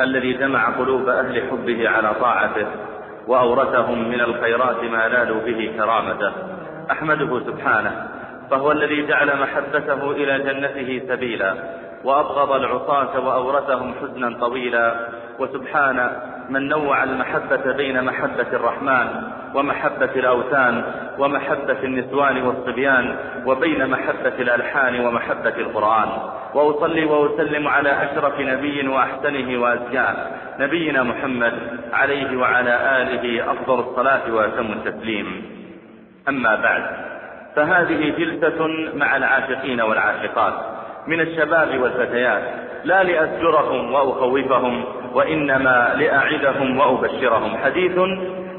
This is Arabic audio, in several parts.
الذي جمع قلوب أهل حبه على طاعته وأورثهم من الخيرات ما نالوا به كرامته. أحمده سبحانه. فهو الذي جعل محبته إلى جنته سبيلا وأبغض العصاة وأورثهم حزنا طويلا. وسبحان من نوع المحبة بين محبة الرحمن ومحبة الأوثان ومحبة النسوان والصبيان وبين محبة الألحان ومحبة القرآن. وأصلي وأسلم على أشرف نبي وأحسنه وأزكاه نبينا محمد عليه وعلى آله أفضل الصلاة وأتم التسليم. أما بعد فهذه جلسة مع العاشقين والعاشقات. من الشباب والفتيات لا لأزجرهم وأخوفهم وإنما لأعدهم وأبشرهم. حديث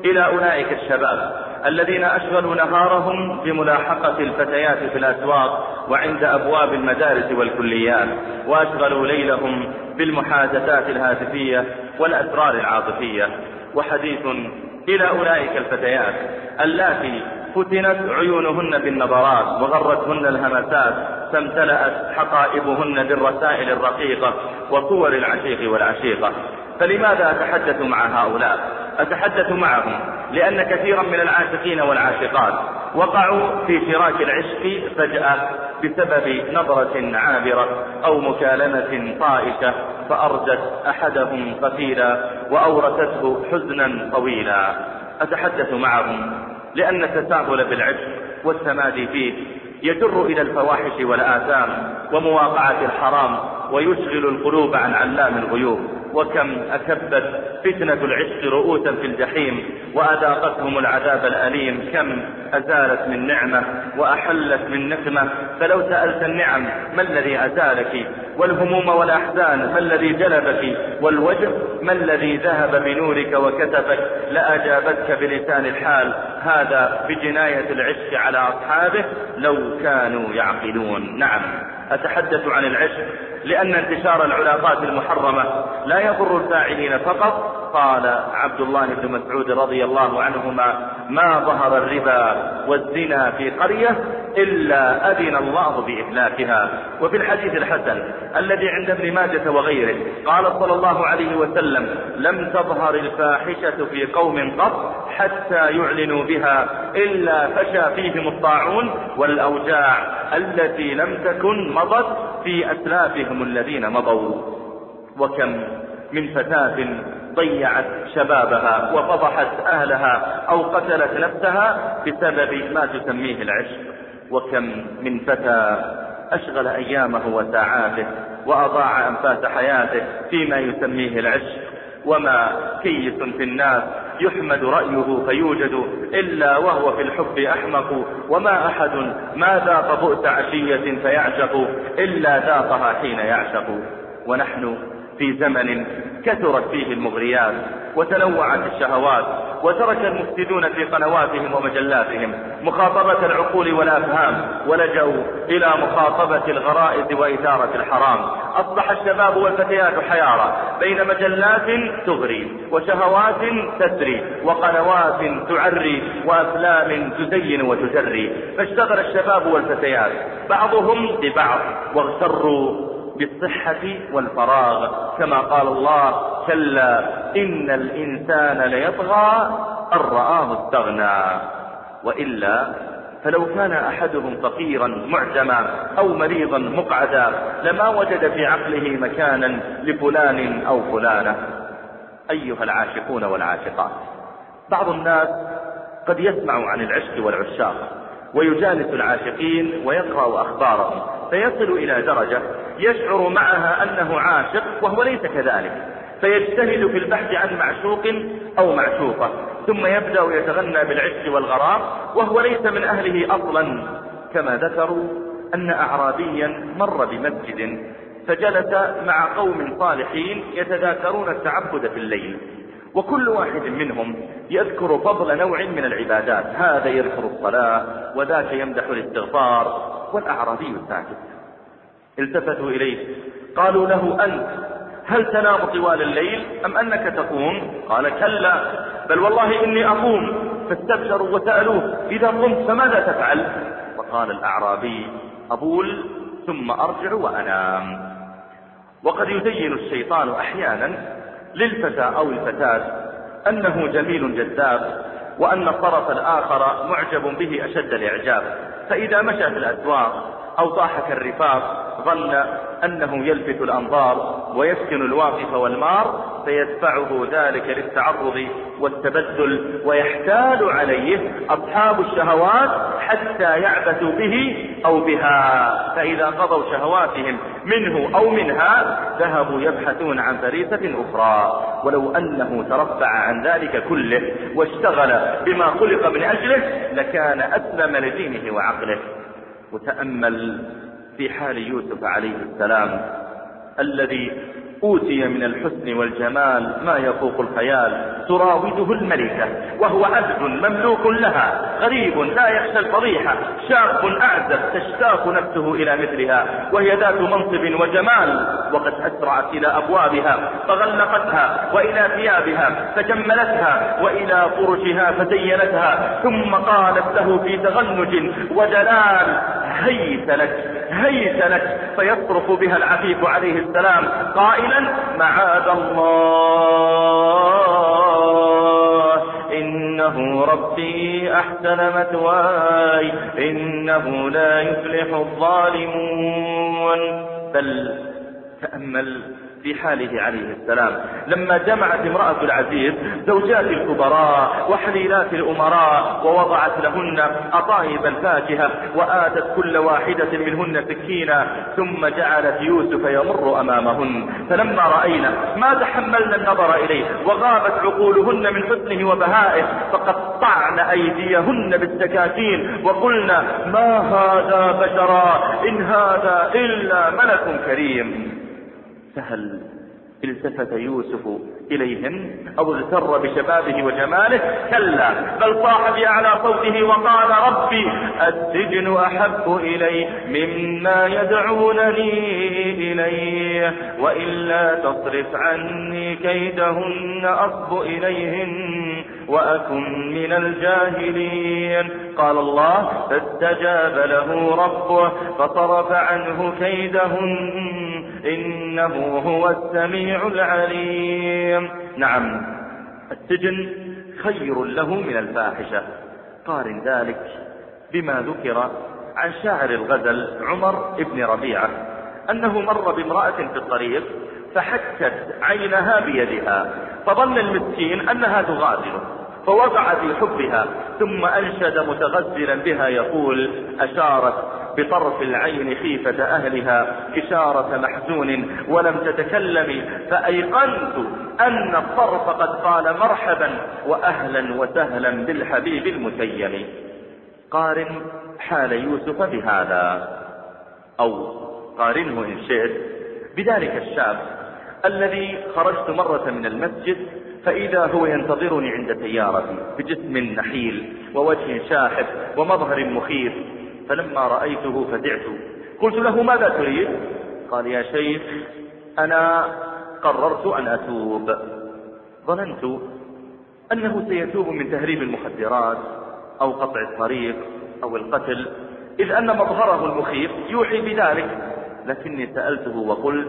إلى أولئك الشباب الذين أشغلوا نهارهم بملاحقة الفتيات في الأسواق وعند أبواب المدارس والكليات وأشغلوا ليلهم بالمحادثات الهاتفية والأسرار العاطفية. وحديث إلى أولئك الفتيات اللاتي فتنت عيونهن بالنظرات وغرتهن الهمسات فامتلأت حقائبهن بالرسائل الرقيقة وصور العشيق والعشيقة. فلماذا أتحدث مع هؤلاء؟ أتحدث معهم لأن كثيرا من العاشقين والعاشقات وقعوا في فراش العشق فجأة بسبب نظرة عابرة أو مكالمة طائشة فأرجت أحدهم قتيلا وأورثته حزنا طويلا. أتحدث معهم. لأن التساهل بالعشق والتمادي فيه يجر إلى الفواحش والآثام ومواقعة الحرام ويشغل القلوب عن علام الغيوب. وكم أكبت فتنة العشق رؤوسا في الجحيم وأذاقتهم العذاب الأليم. كم أزالت من نعمة وأحلت من نقمة. فلو سألت النعم ما الذي أزالك؟ والهموم والأحزان ما الذي جلبك؟ والوجه ما الذي ذهب بنورك وكتفك؟ لأجابتك بلسان الحال هذا بجناية العشق على أصحابه لو كانوا يعقلون. نعم أتحدث عن العشق لأن انتشار العلاقات المحرمة لا يضر الفاعلين فقط. قال عبد الله بن مسعود رضي الله عنهما ما ظهر الربا والزنا في قرية إلا أذن الله بإهلاكها. وفي الحديث الحسن الذي عند ابن ماجة وغيره قال صلى الله عليه وسلم لم تظهر الفاحشة في قوم قط حتى يعلنوا بها إلا فشى فيهم الطاعون والأوجاع التي لم تكن مضت في أسلافهم الذين مضوا وكم من فتاة ضيعت شبابها وفضحت أهلها أو قتلت نفسها بسبب ما تسميه العشق وكم من فتى أشغل أيامه وساعاته وأضاع أنفاس حياته فيما يسميه العشق وما كيس في الناس يحمد رأيه فيوجد إلا وهو في الحب أحمق. وما أحد ما ذاق بؤس عشية فيعشق إلا ذاقها حين يعشق. ونحن في زمن كثرت فيه المغريات وتنوعت الشهوات وترك المفسدون في قنواتهم ومجلاتهم مخاطبة العقول والأفهام ولجأوا إلى مخاطبة الغرائز وإثارة الحرام. أصبح الشباب والفتيات حيارى بين مجلات تغري وشهوات تسري وقنوات تعري وأفلام تزين وتجري. فاشتغل الشباب والفتيات بعضهم ببعض واغتروا بالصحة والفراغ. كما قال الله كلا إن الإنسان ليطغى أن رآه استغنى. وإلا فلو كان أحدهم فقيرا معجما أو مريضا مقعدا لما وجد في عقله مكانا لفلان أو فلانة. أيها العاشقون والعاشقات بعض الناس قد يسمع عن العشق والعشاق ويجالس العاشقين ويقرأ أخبارهم فيصل إلى درجة يشعر معها أنه عاشق وهو ليس كذلك فيجتهد في البحث عن معشوق أو معشوقة ثم يبدأ يتغنى بالعشق والغرام وهو ليس من أهله أصلا. كما ذكروا أن أعرابيا مر بمسجد فجلس مع قوم صالحين يتذاكرون التعبد في الليل وكل واحد منهم يذكر فضل نوع من العبادات هذا يذكر الصلاة وذاك يمدح الاستغفار والأعرابي ساكت التفتوا إليه. قالوا له أنت هل تنام طوال الليل أم أنك تقوم؟ قال كلا بل والله إني أقوم فاستبشروا وسألوه إذا قمت فماذا تفعل؟ فقال الأعرابي أبول ثم أرجع وأنام. وقد يزين الشيطان أحيانا للفتى أو الفتاة أنه جميل جذاب وأن الطرف الآخر معجب به أشد الإعجاب فإذا مشى في الأسواق أو ضاحك الرفاق ظن أنه يلفت الأنظار ويسكن الواقف والمار فيدفعه ذلك للتعرض والتبذل ويحتال عليه أصحاب الشهوات حتى يعبثوا به أو بها. فإذا قضوا شهواتهم منه أو منها ذهبوا يبحثون عن فريسة أخرى. ولو أنه ترفع عن ذلك كله واشتغل بما خلق من أجله لكان أسلم لدينه وعقله. وتأمل في حال يوسف عليه السلام الذي أوتي من الحسن والجمال ما يفوق الخيال تراوده الملكة وهو عبد مملوك لها غريب لا يخشى الفضيحة شاب أعزب تشتاق نفسه إلى مثلها وهي ذات منصب وجمال وقد أسرعت إلى أبوابها فغلقتها وإلى ثيابها فجملتها وإلى فرشها فزينتها ثم قالت له في تغنج ودلال هيت لك هيت فيصرف بها العفيف عليه السلام قائلا معاذ الله إنه ربي أحسن مثواي إنه لا يفلح الظالمون. بل تأمل في حاله عليه السلام. لما جمعت امرأة العزيز زوجات الكبراء وحليلات الأمراء ووضعت لهن أطايب الفاكهة وآتت كل واحدة منهن سكينا ثم جعلت يوسف يمر أمامهن. فلما رأينا ما تحملنا النظر إليه وغابت عقولهن من حسنه وبهائه فقطعن أيديهن بالسكاكين وقلنا ما هذا بشرا؟ إن هذا إلا ملك كريم. فهل التفت يوسف إليهم أو اغتر بشبابه وجماله؟ كلا بل صاح بأعلى صوته وقال ربي السجن أحب إلي مما يدعونني إليه وإلا تصرف عني كيدهن أصب إليهن وأكن من الجاهلين. قال الله فاستجاب له ربه فصرف عنه كيدهن إنه هو السميع العليم. نعم السجن خير له من الفاحشة. قارن ذلك بما ذكر عن شاعر الغزل عمر بن ربيعة أنه مر بامرأة في الطريق فحكت عينها بيدها فظن المسكين أنها تغادره فوقع في حبها ثم أنشد متغزلا بها يقول أشارت بطرف العين خيفة أهلها إشارة محزون ولم تتكلم فأيقنت أن الطرف قد قال مرحبا وأهلا وسهلا بالحبيب المتيم قارن حال يوسف بهذا أو قارنه إن شئت بذلك الشاب الذي خرجت مرة من المسجد فإذا هو ينتظرني عند سيارتي بجسم نحيل ووجه شاحب ومظهر مخيف. فلما رأيته فزعت قلت له ماذا تريد؟ قال يا شيخ أنا قررت أن أتوب. ظننت أنه سيتوب من تهريب المخدرات أو قطع الطريق أو القتل إذ أن مظهره المخيف يوحي بذلك. لكني سألته وقلت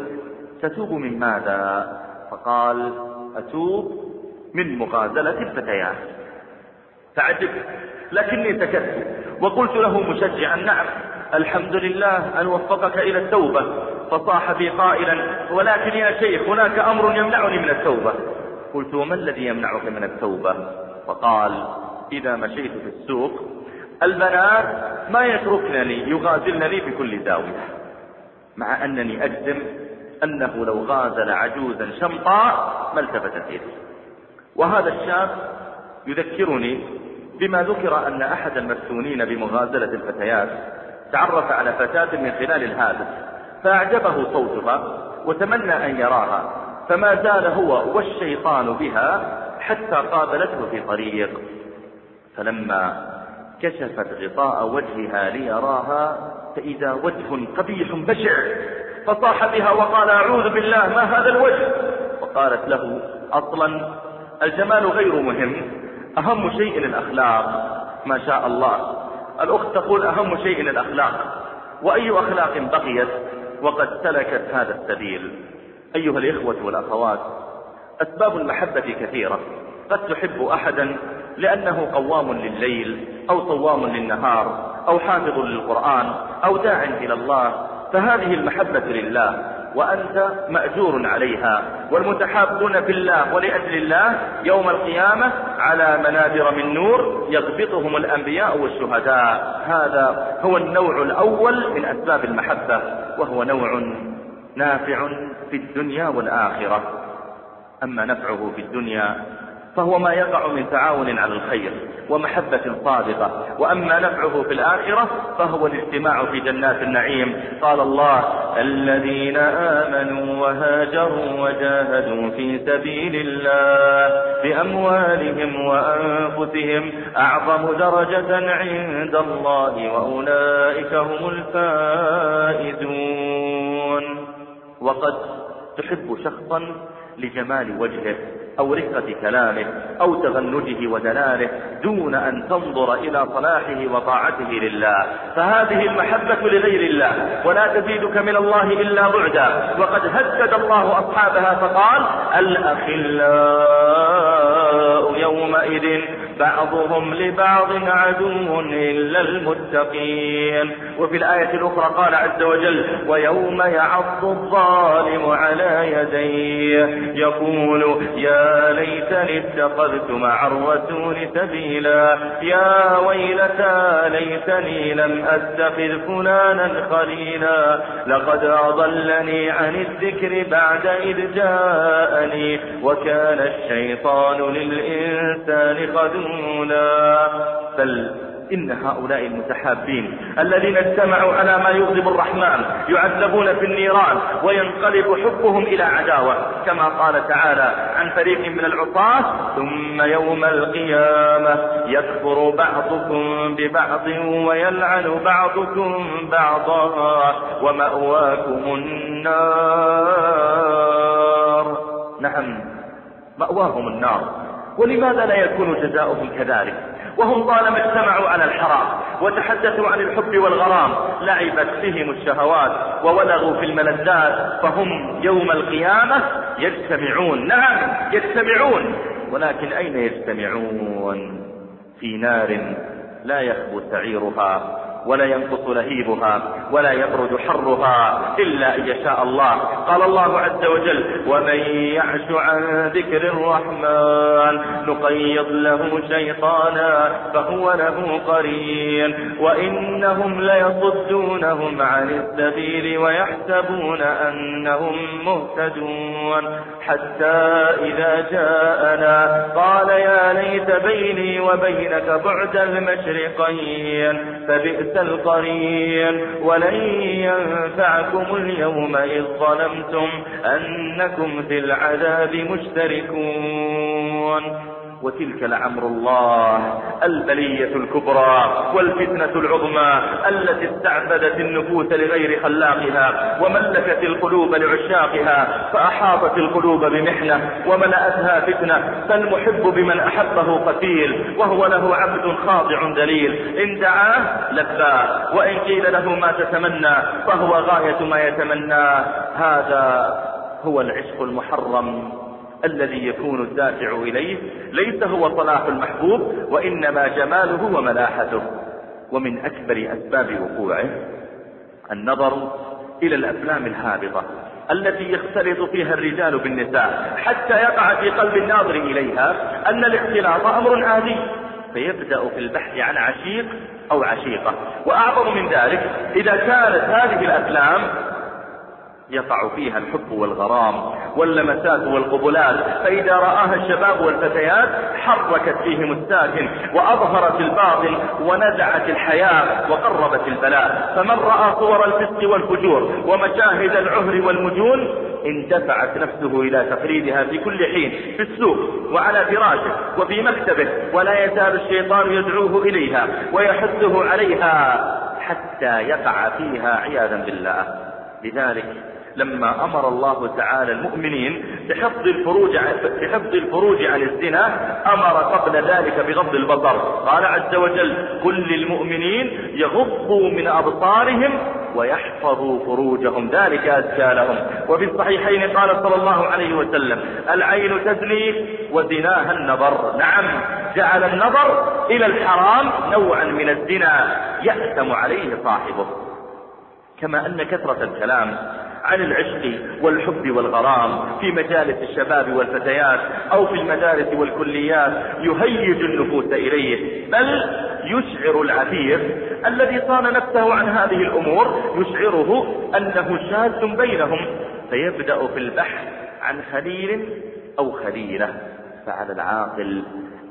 تتوب من ماذا؟ فقال أتوب من مغازلة الفتيات. فعجبت لكني سكت. وقلت له مشجعا نعم الحمد لله أن وفقك إلى التوبة فصاح بي قائلا ولكن يا شيخ هناك أمر يمنعني من التوبة. قلت وما الذي يمنعك من التوبة؟ فقال إذا مشيت في السوق البنات ما يتركنني يغازلنني في كل زاوية مع أنني أجزم أنه لو غازل عجوزا شمطاء ما التفتت يدي وهذا الشاب يذكرني بما ذكر أن أحد المفتونين بمغازلة الفتيات تعرف على فتاة من خلال الهاتف فأعجبه صوتها وتمنى أن يراها فما زال هو والشيطان بها حتى قابلته في طريق. فلما كشفت غطاء وجهها ليراها فإذا وجه قبيح بشع فصاح بها وقال أعوذ بالله ما هذا الوجه؟ وقالت له أصلا الجمال غير مهم أهم شيء الأخلاق ما شاء الله. الأخت تقول أهم شيء الأخلاق. وأي أخلاق بقيت وقد سلكت هذا السبيل. أيها الإخوة والأخوات أسباب المحبة كثيرة. قد تحب أحدا لأنه قوام لليل أو صوام للنهار أو حافظ للقرآن أو داع إلى الله فهذه المحبة لله وأنت مأجور عليها. والمتحابون في الله ولأجل الله يوم القيامة على منابر من نور يغبطهم الأنبياء والشهداء. هذا هو النوع الأول من أسباب المحبة وهو نوع نافع في الدنيا والآخرة. أما نفعه في الدنيا فهو ما يقع من تعاون على الخير ومحبة صادقة. وأما نفعه في الآخرة فهو الاجتماع في جنات النعيم. قال الله الذين آمنوا وهاجروا وجاهدوا في سبيل الله بأموالهم وأنفسهم أعظم درجة عند الله وأولئك هم الفائزون. وقد تحب شخصا لجمال وجهه أو رقة كلامه أو تغنجه ودلاله دون أن تنظر إلى صلاحه وطاعته لله. فهذه المحبة لغير الله ولا تزيدك من الله إلا بعدا. وقد هدد الله أصحابها فقال الأخلاء يومئذ بعضهم لبعض عدو إلا المتقين. وفي الآية الأخرى قال عز وجل ويوم يعض الظالم على يديه. يقول يا ليتني اتخذت مع الرسول سبيلا. يا ويلتى ليتني لم أتخذ فلانا خليلا. لقد أضلني عن الذكر بعد إذ جاءني. وكان الشيطان للإنسان خذولا. بل إن هؤلاء المتحابين الذين اجتمعوا على ما يغضب الرحمن يعذبون في النيران وينقلب حبهم إلى عداوة كما قال تعالى عن فريق من العصاة ثم يوم القيامة يكفر بعضكم ببعض ويلعن بعضكم بعضا ومأواكم النار. نعم مأواهم النار. ولماذا لا يكون جزاؤهم كذلك؟ وهم طالما اجتمعوا على الحرام وتحدثوا عن الحب والغرام لعبت بهم الشهوات وولغوا في الملذات فهم يوم القيامة يجتمعون. نعم يجتمعون. ولكن أين يجتمعون؟ في نار لا يخبو سعيرها. ولا ينقص لهيبها ولا يبرد حرها إلا أن يشاء الله. قال الله عز وجل ومن يعش عن ذكر الرحمن نقيض له شيطانا فهو له قرين. وإنهم ليصدونهم عن السبيل ويحسبون أنهم مهتدون. حتى إذا جاءنا قال يا ليت بيني وبينك بعد المشرقين فبئس بئس القرين ولن ينفعكم اليوم إذ ظلمتم أنكم في العذاب مشتركون وتلك لعمر الله البلية الكبرى والفتنة العظمى التي استعبدت النفوس لغير خلاقها وملكت القلوب لعشاقها فأحاطت القلوب بمحنة وملأتها فتنة فالمحب بمن أحبه قتيل وهو له عبد خاضع دليل. إن دعاه لباه وإن قيل له ما تتمنى فهو غاية ما يتمناه. هذا هو العشق المحرم. الذي يكون الدافع إليه ليس هو صلاح المحبوب وإنما جماله وملاحته. ومن أكبر أسباب وقوعه النظر إلى الأفلام الهابطة التي يختلط فيها الرجال بالنساء حتى يقع في قلب الناظر إليها أن الاختلاط أمر عادي. فيبدأ في البحث عن عشيق أو عشيقة. وأعظم من ذلك إذا كانت هذه الأفلام يقع فيها الحب والغرام واللمسات والقبلات. فإذا رآها الشباب والفتيات حركت فيهم الساكن وأظهرت الباطن ونزعت الحياة وقربت البلاء. فمن رأى صور الفسق والفجور ومشاهد العهر والمجون اندفعت نفسه إلى تقليدها في كل حين في السوق وعلى فراشه وفي مكتبه ولا يزال الشيطان يدعوه إليها ويحثه عليها حتى يقع فيها عياذا بالله. لذلك لما أمر الله تعالى المؤمنين بحفظ الفروج بحفظ الفروج عن الزنا أمر قبل ذلك بغض البصر. قال عز وجل كل للمؤمنين يغضوا من أبصارهم ويحفظوا فروجهم. ذلك أزكى لهم. وفي الصحيحين قال صلى الله عليه وسلم العين تزني وزناها النظر. نعم جعل النظر إلى الحرام نوعا من الزنا يأثم عليه صاحبه. كما أن كثرة الكلام عن العشق والحب والغرام في مجالس الشباب والفتيات أو في المدارس والكليات يهيج النفوس إليه بل يشعر العفيف الذي صان نفسه عن هذه الأمور يشعره أنه شاذ بينهم فيبدأ في البحث عن خليل أو خليلة فعلى العاقل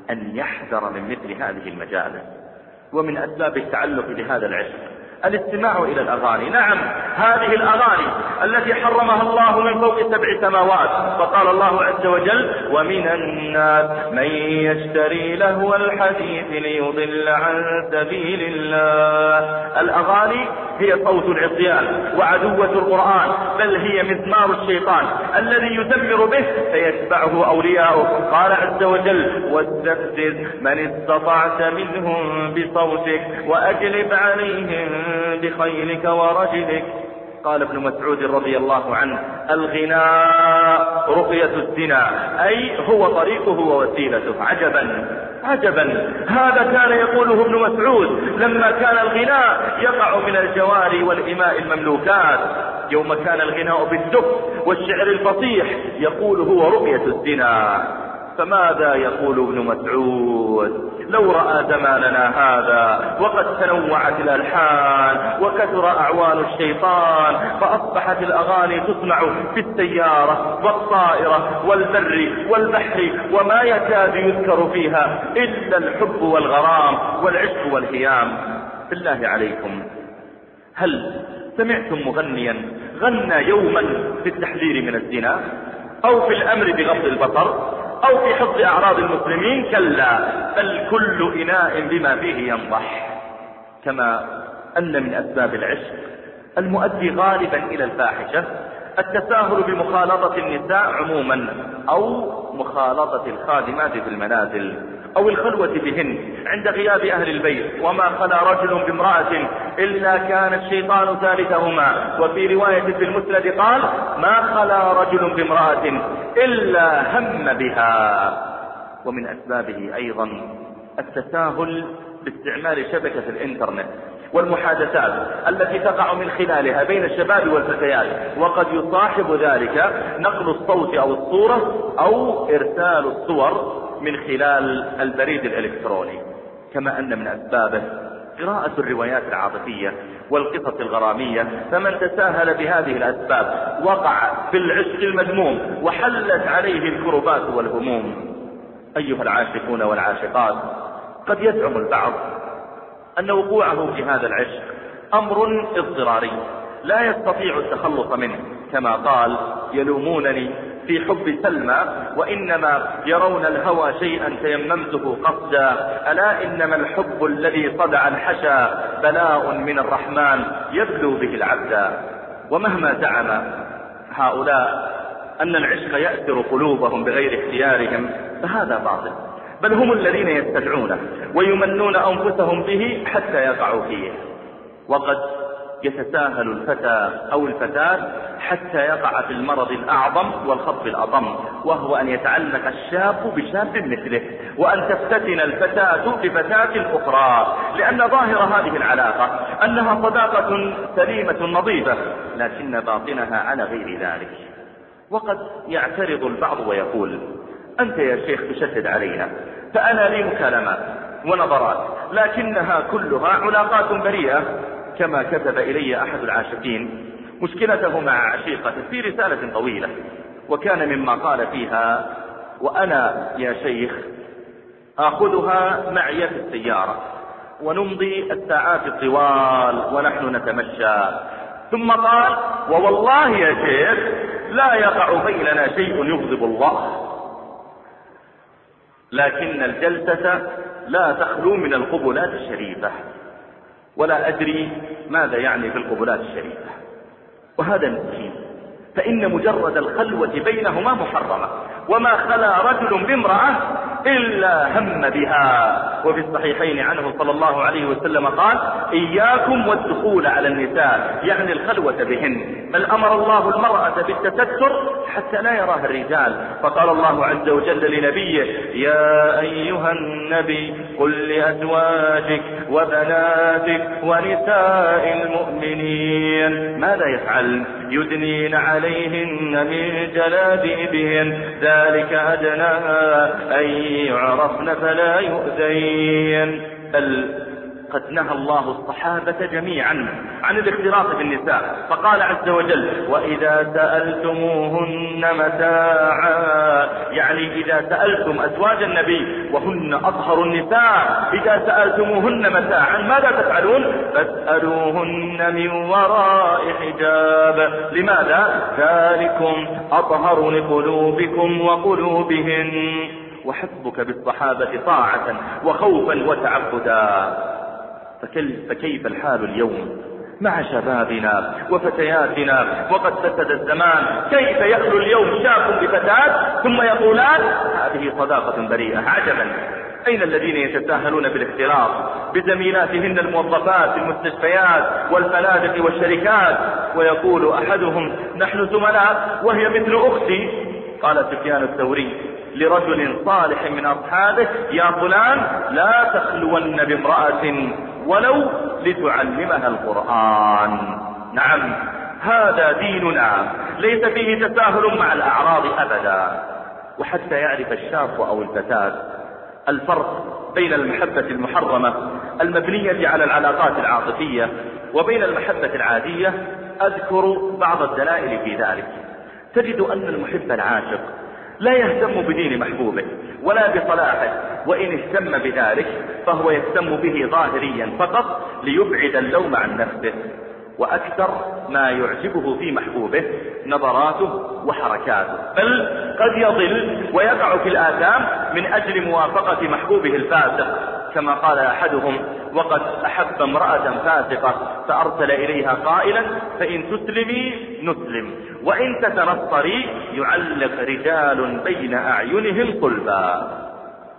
أن يحذر من مثل هذه المجالس. ومن أسباب التعلق بهذا العشق الاستماع إلى الأغاني. نعم هذه الأغاني التي حرمها الله من فوق سبع سماوات. فقال الله عز وجل ومن الناس من يشتري لهو الحديث ليضل عن سبيل الله. الأغاني هي صوت العصيان وعدوة القرآن بل هي مزمار الشيطان الذي يدمر به فيتبعه أولياؤه. قال عز وجل واستفزز من استطعت منهم بصوتك وأجلب عليهم بخيلك ورجلك قال ابن مسعود رضي الله عنه الغناء رقية الزنا أي هو طريقه ووسيلته. عجبا عجبا. هذا كان يقوله ابن مسعود لما كان الغناء يقع من الجواري والإماء المملوكات. يوم كان الغناء بالدف والشعر الفصيح يقول هو رقية الزنا. فماذا يقول ابن مسعود؟ لو رأى زماننا هذا وقد تنوعت الألحان وكثر أعوان الشيطان فأصبحت الأغاني تسمع في السيارة والطائرة والبر والبحر وما يكاد يذكر فيها إلا الحب والغرام والعشق والهيام. بالله عليكم. هل سمعتم مغنيا غنى يوما في التحذير من الزنا؟ أو في الأمر بغض البصر؟ أو في حفظ أعراض المسلمين كلا بل كل إناء بما فيه ينضح. كما أن من أسباب العشق المؤدي غالبا إلى الفاحشة. التساهل بمخالطة النساء عموما أو مخالطة الخادمات في المنازل أو الخلوة بهن عند غياب أهل البيت. وما خلا رجل بامرأة إلا كان الشيطان ثالثهما. وفي رواية في المسند قال ما خلا رجل بامرأة إلا هم بها. ومن أسبابه أيضا التساهل باستعمال شبكة الإنترنت. والمحادثات التي تقع من خلالها بين الشباب والفتيات. وقد يصاحب ذلك نقل الصوت أو الصورة أو إرسال الصور من خلال البريد الإلكتروني. كما أن من أسبابه قراءة الروايات العاطفية والقصص الغرامية فمن تساهل بهذه الأسباب وقع في العشق المذموم وحلت عليه الكربات والهموم. أيها العاشقون والعاشقات قد يزعم البعض أن وقوعه في هذا العشق أمر اضطراري لا يستطيع التخلص منه كما قال يلومونني في حب سلمى وإنما يرون الهوى شيئا تيممته قصدا. ألا إنما الحب الذي صدع الحشا بلاء من الرحمن يبلو به العبد. ومهما زعم هؤلاء أن العشق يأثر قلوبهم بغير اختيارهم فهذا باطل. بل هم الذين يستدعونه ويمنون أنفسهم به حتى يقعوا فيه. وقد يتساهل الفتى أو الفتاة حتى يقع في المرض الأعظم والخطب الأضم وهو أن يتعلق الشاب بشاب مثله وأن تفتتن الفتاة بفتاة أخرى لأن ظاهر هذه العلاقة أنها صداقة سليمة نظيفة لكن باطنها على غير ذلك. وقد يعترض البعض ويقول أنت يا شيخ تشدد علينا فأنا لي مكالمات ونظرات لكنها كلها علاقات بريئة كما كتب إلي أحد العاشقين. مشكلته مع عشيقته في رسالة طويلة وكان مما قال فيها وأنا يا شيخ آخذها معي في السيارة ونمضي الساعات الطوال ونحن نتمشى. ثم قال ووالله يا شيخ لا يقع بيننا شيء يغضب الله. لكن الجلسة لا تخلو من القبلات الشريفة. ولا أدري ماذا يعني في القبلات الشريفة. وهذا نسيم فإن مجرد الخلوة بينهما محرمة. وما خلا رجل بامرأة إلا هم بها. وفي الصحيحين عنه صلى الله عليه وسلم قال إياكم والدخول على النساء يعني الخلوة بهن. بل أمر الله المرأة بالتستر حتى لا يراها الرجال. فقال الله عز وجل لنبيه يا أيها النبي قل لأزواجك وبناتك ونساء المؤمنين. ماذا يفعل يدنين عليهن من جلابيبهن. ذلك أدنى أن يعرفن فلا يؤذين. قد نهى الله الصحابة جميعا عن الاختلاط بالنساء فقال عز وجل وإذا سألتموهن متاعا يعني إذا سألتم أزواج النبي وهن أطهر النساء إذا سألتموهن متاعا ماذا تفعلون؟ فاسألوهن من وراء حجاب لماذا؟ ذلكم أطهر لقلوبكم وقلوبهن وحسبك بالصحابة طاعة وخوفا وتعبدا. فكيف الحال اليوم؟ مع شبابنا وفتياتنا وقد فسد الزمان. كيف يخلو اليوم؟ شاب بفتاة ثم يقولان هذه صداقة بريئة عجبا. أين الذين يتساهلون بالاختلاط؟ بزميلاتهن الموظفات في المستشفيات والفنادق والشركات. ويقول أحدهم نحن زملاء وهي مثل أختي. قال سفيان الثوري لرجل صالح من أصحابه يا فلان لا تخلون بامرأة. ولو لتعلمها القرآن. نعم هذا ديننا ليس فيه تساهل مع الأعراض أبدا. وحتى يعرف الشاب أو الفتاة الفرق بين المحبة المحرمة المبنية على العلاقات العاطفية وبين المحبة العادية أذكر بعض الدلائل في ذلك. تجد أن المحب العاشق لا يهتم بدين محبوبه ولا بصلاحه وإن اهتم بذلك فهو يهتم به ظاهريا فقط ليبعد اللوم عن نفسه. وأكثر ما يعجبه في محبوبه نظراته وحركاته. بل قد يضل ويقع في الآثام من أجل موافقة محبوبه الفاسق. كما قال أحدهم وقد أحب امرأة فاسقة فأرسل إليها قائلا فإن تسلمي نسلم وإن تتنصري يعلق رجال بين أعينهم قلبا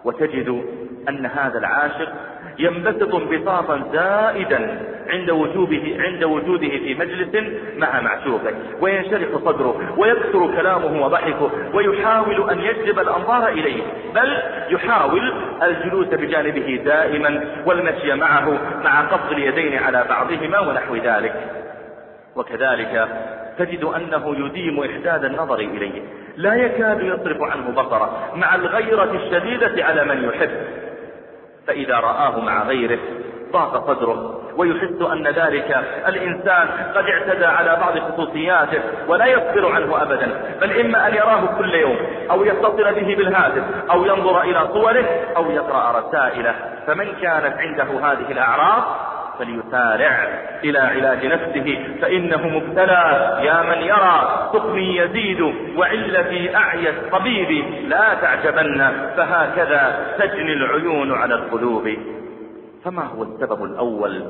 وتجد أن هذا العاشق ينبسط انبساطا زائدا عند وجوده عند وجوده في مجلس مع معشوقه وينشرح صدره ويكثر كلامه وضحكه ويحاول أن يجذب الأنظار إليه بل يحاول الجلوس بجانبه دائما والمشي معه مع قبض اليدين على بعضهما ونحو ذلك. وكذلك تجد أنه يديم إحداد النظر إليه. لا يكاد يصرف عنه بصره مع الغيرة الشديدة على من يحب. فإذا رآه مع غيره ضاق صدره ويحس أن ذلك الإنسان قد اعتدى على بعض خصوصياته ولا يصبر عنه أبدا بل إما أن يراه كل يوم أو يتصل به بالهاتف أو ينظر إلى صوره أو يقرأ رسائله. فمن كانت عنده هذه الأعراض فليسارع إلى علاج نفسه فإنه مبتلى. يا من يرى سقمي يزيد وعلتي أعيت طبيبي لا تعجبن فهكذا تجني العيون على القلوب. فما هو السبب الأول؟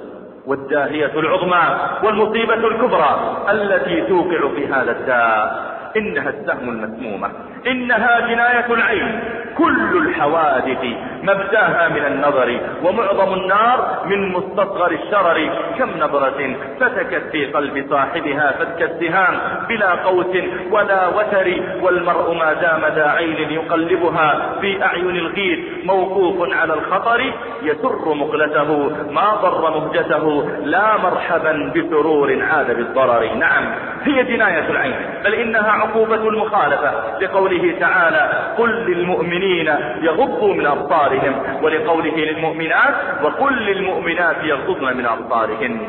والداهية العظمى والمصيبة الكبرى التي توقع في هذا الداء. إنها السهم المسمومة. إنها جناية العين. كل الحوادث مبدأها من النظر ومعظم النار من مستصغر الشرر. كم نظرة فتكت في قلب صاحبها فتك السهام بلا قوس ولا وتر والمرء ما دام ذا عين يقلبها في أعين الغيث. موقوف على الخطر يسر مقلته ما ضر مهجته لا مرحبا بسرور عاد بالضرر. نعم هي جناية العين. بل إنها عقوبة المخالفة لقوله تعالى قل للمؤمنين يغضوا من أبصارهم ولقوله للمؤمنات وقل للمؤمنات يغضضن من أبصارهن.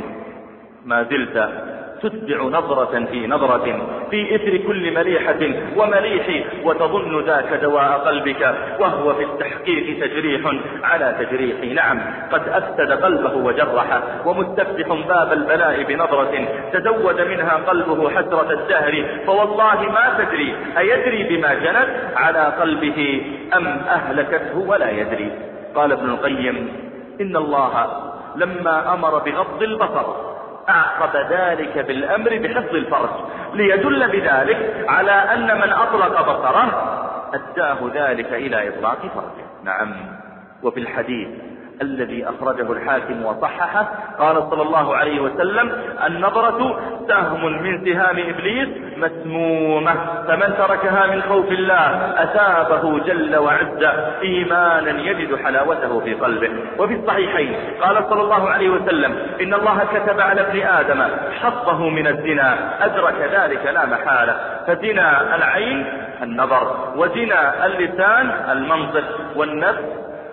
ما زلت تتبع نظرة في نظرة في إثر كل مليحة ومليح وتظن ذاك دواء قلبك وهو في التحقيق تجريح على تجريح. نعم قد أفسد قلبه وجرحه ومستفتح باب البلاء بنظرة تزود منها قلبه حسرة الدهر. فوالله ما تدري أيدري بما جنت على قلبه أم أهلكته ولا يدري. قال ابن القيم إن الله لما أمر بغض البصر أعقب ذلك بالأمر بحفظ الفرج ليدل بذلك على أن من أطلق بصره أداه ذلك إلى إطلاق فرجه. نعم. وفي الحديث الذي أخرجه الحاكم وصححه قال صلى الله عليه وسلم النظرة سهم من سهام إبليس مسمومة فمن تركها من خوف الله أثابه جل وعز إيمانا يجد حلاوته في قلبه. وفي الصحيحين قال صلى الله عليه وسلم إن الله كتب على ابن آدم حظه من الزنا أدرك ذلك لا محالة. فزنا العين النظر وزنا اللسان المنطق والنفس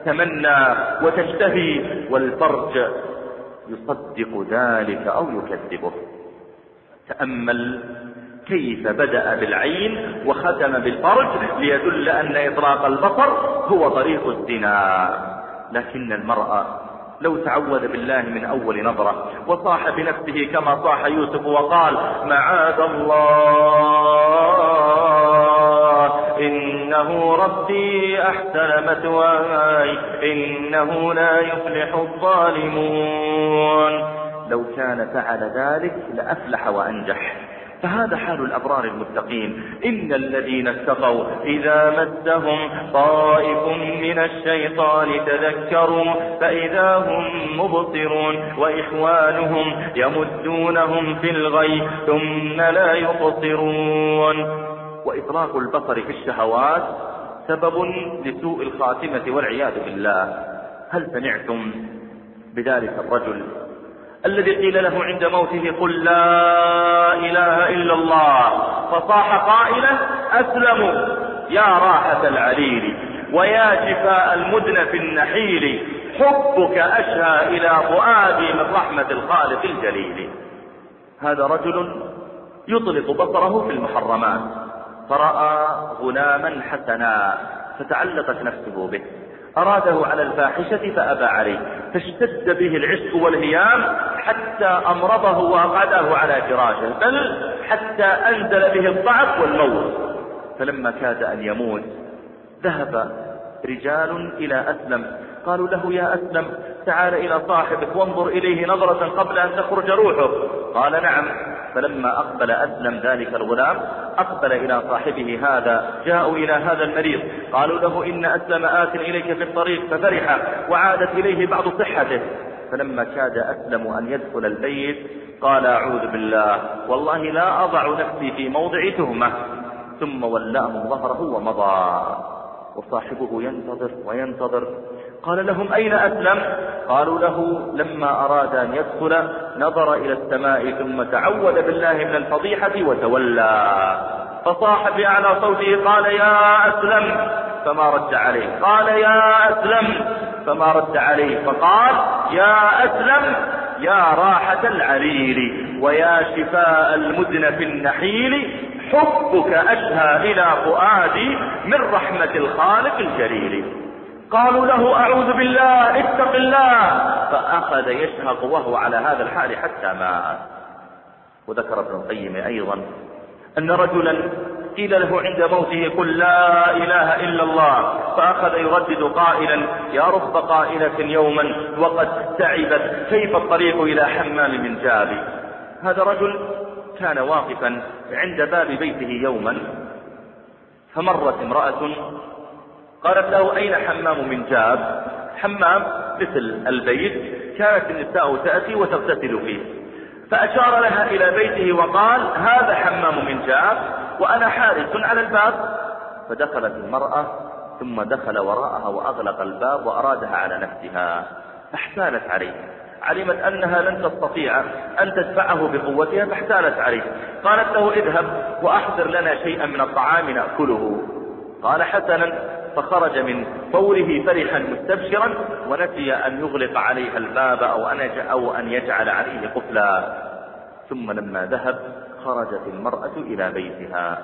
تتمنى وتشتهي والفرج يصدق ذلك أو يكذبه. تأمل كيف بدأ بالعين وختم بالفرج ليدل أن إطلاق البصر هو طريق الزنا. لكن المرأة لو تعوذ بالله من أول نظرة وصاح بنفسه كما صاح يوسف وقال معاذ الله إنه ربي أحسن مثواي إنه لا يفلح الظالمون. لو كان فعل ذلك لأفلح وأنجح. فهذا حال الأبرار المتقين. إن الذين اتقوا إذا مسهم طائف من الشيطان تذكروا فإذا هم مبصرون وإخوانهم يمدونهم في الغي ثم لا يقصرون وإطلاق البصر في الشهوات سبب لسوء الخاتمة والعياذ بالله. هل سمعتم بذلك الرجل الذي قيل له عند موته قل لا إله إلا الله. فصاح قائلا أسلموا يا راحة العليل ويا شفاء المدن في النحيل حبك أشهى إلى فؤادي من رحمة الخالق الجليل. هذا رجل يطلق بصره في المحرمات. فرأى غلاما حسنا فتعلقت نفسه به. أراده على الفاحشة فأبى عليه. فاشتد به العشق والهيام حتى أمرضه وأقعده على فراشه بل حتى أنزل به الضعف والموت. فلما كاد أن يموت ذهب رجال إلى أسلم. قالوا له يا أسلم تعال إلى صاحبك وانظر إليه نظرة قبل أن تخرج روحه. قال نعم. فلما أقبل أسلم ذلك الغلام أقبل إلى صاحبه هذا جاءوا إلى هذا المريض قالوا له إن أسلم آت إليك في الطريق ففرح وعادت إليه بعض صحته. فلما كاد أسلم أن يدخل البيت قال أعوذ بالله والله لا أضع نفسي في موضع تهمة. ثم ولاهم ظهره ومضى وصاحبه ينتظر وينتظر. قال لهم أين أسلم؟ قالوا له لما أراد أن يدخل نظر إلى السماء ثم تعوذ بالله من الفضيحة وتولى. فصاح بأعلى صوته قال يا أسلم فما رد عليه. قال يا أسلم فما رد عليه. فقال يا أسلم يا راحة العرير ويا شفاء المدن في النحيل حبك أشهى إلى فؤادي من رحمة الخالق الجليل. قالوا له أعوذ بالله اتق الله. فأخذ يشهق وهو على هذا الحال حتى مات. وذكر ابن القيم أيضا أن رجلا قيل له عند موته قل لا إله إلا الله. فأخذ يردد قائلا يا رب قائلة يوما وقد تعبت كيف الطريق إلى حمام من جابي؟ هذا رجل كان واقفا عند باب بيته يوما. فمرت امرأة قالت له أين حمام من جاب؟ حمام مثل البيت كانت النساء تأتي وتغتسل فيه. فأشار لها إلى بيته وقال هذا حمام من جاب وأنا حارس على الباب. فدخلت المرأة ثم دخل وراءها وأغلق الباب وأرادها على نفسها. فاحتالت عليه. علمت أنها لن تستطيع أن تدفعه بقوتها فاحتالت عليه. قالت له اذهب وأحضر لنا شيئا من الطعام نأكله. قال حسنا. فخرج من فوره فرحا مستبشرا ونسي أن يغلق عليها الباب أو أن أو أن يجعل عليه قفلا. ثم لما ذهب خرجت المرأة إلى بيتها.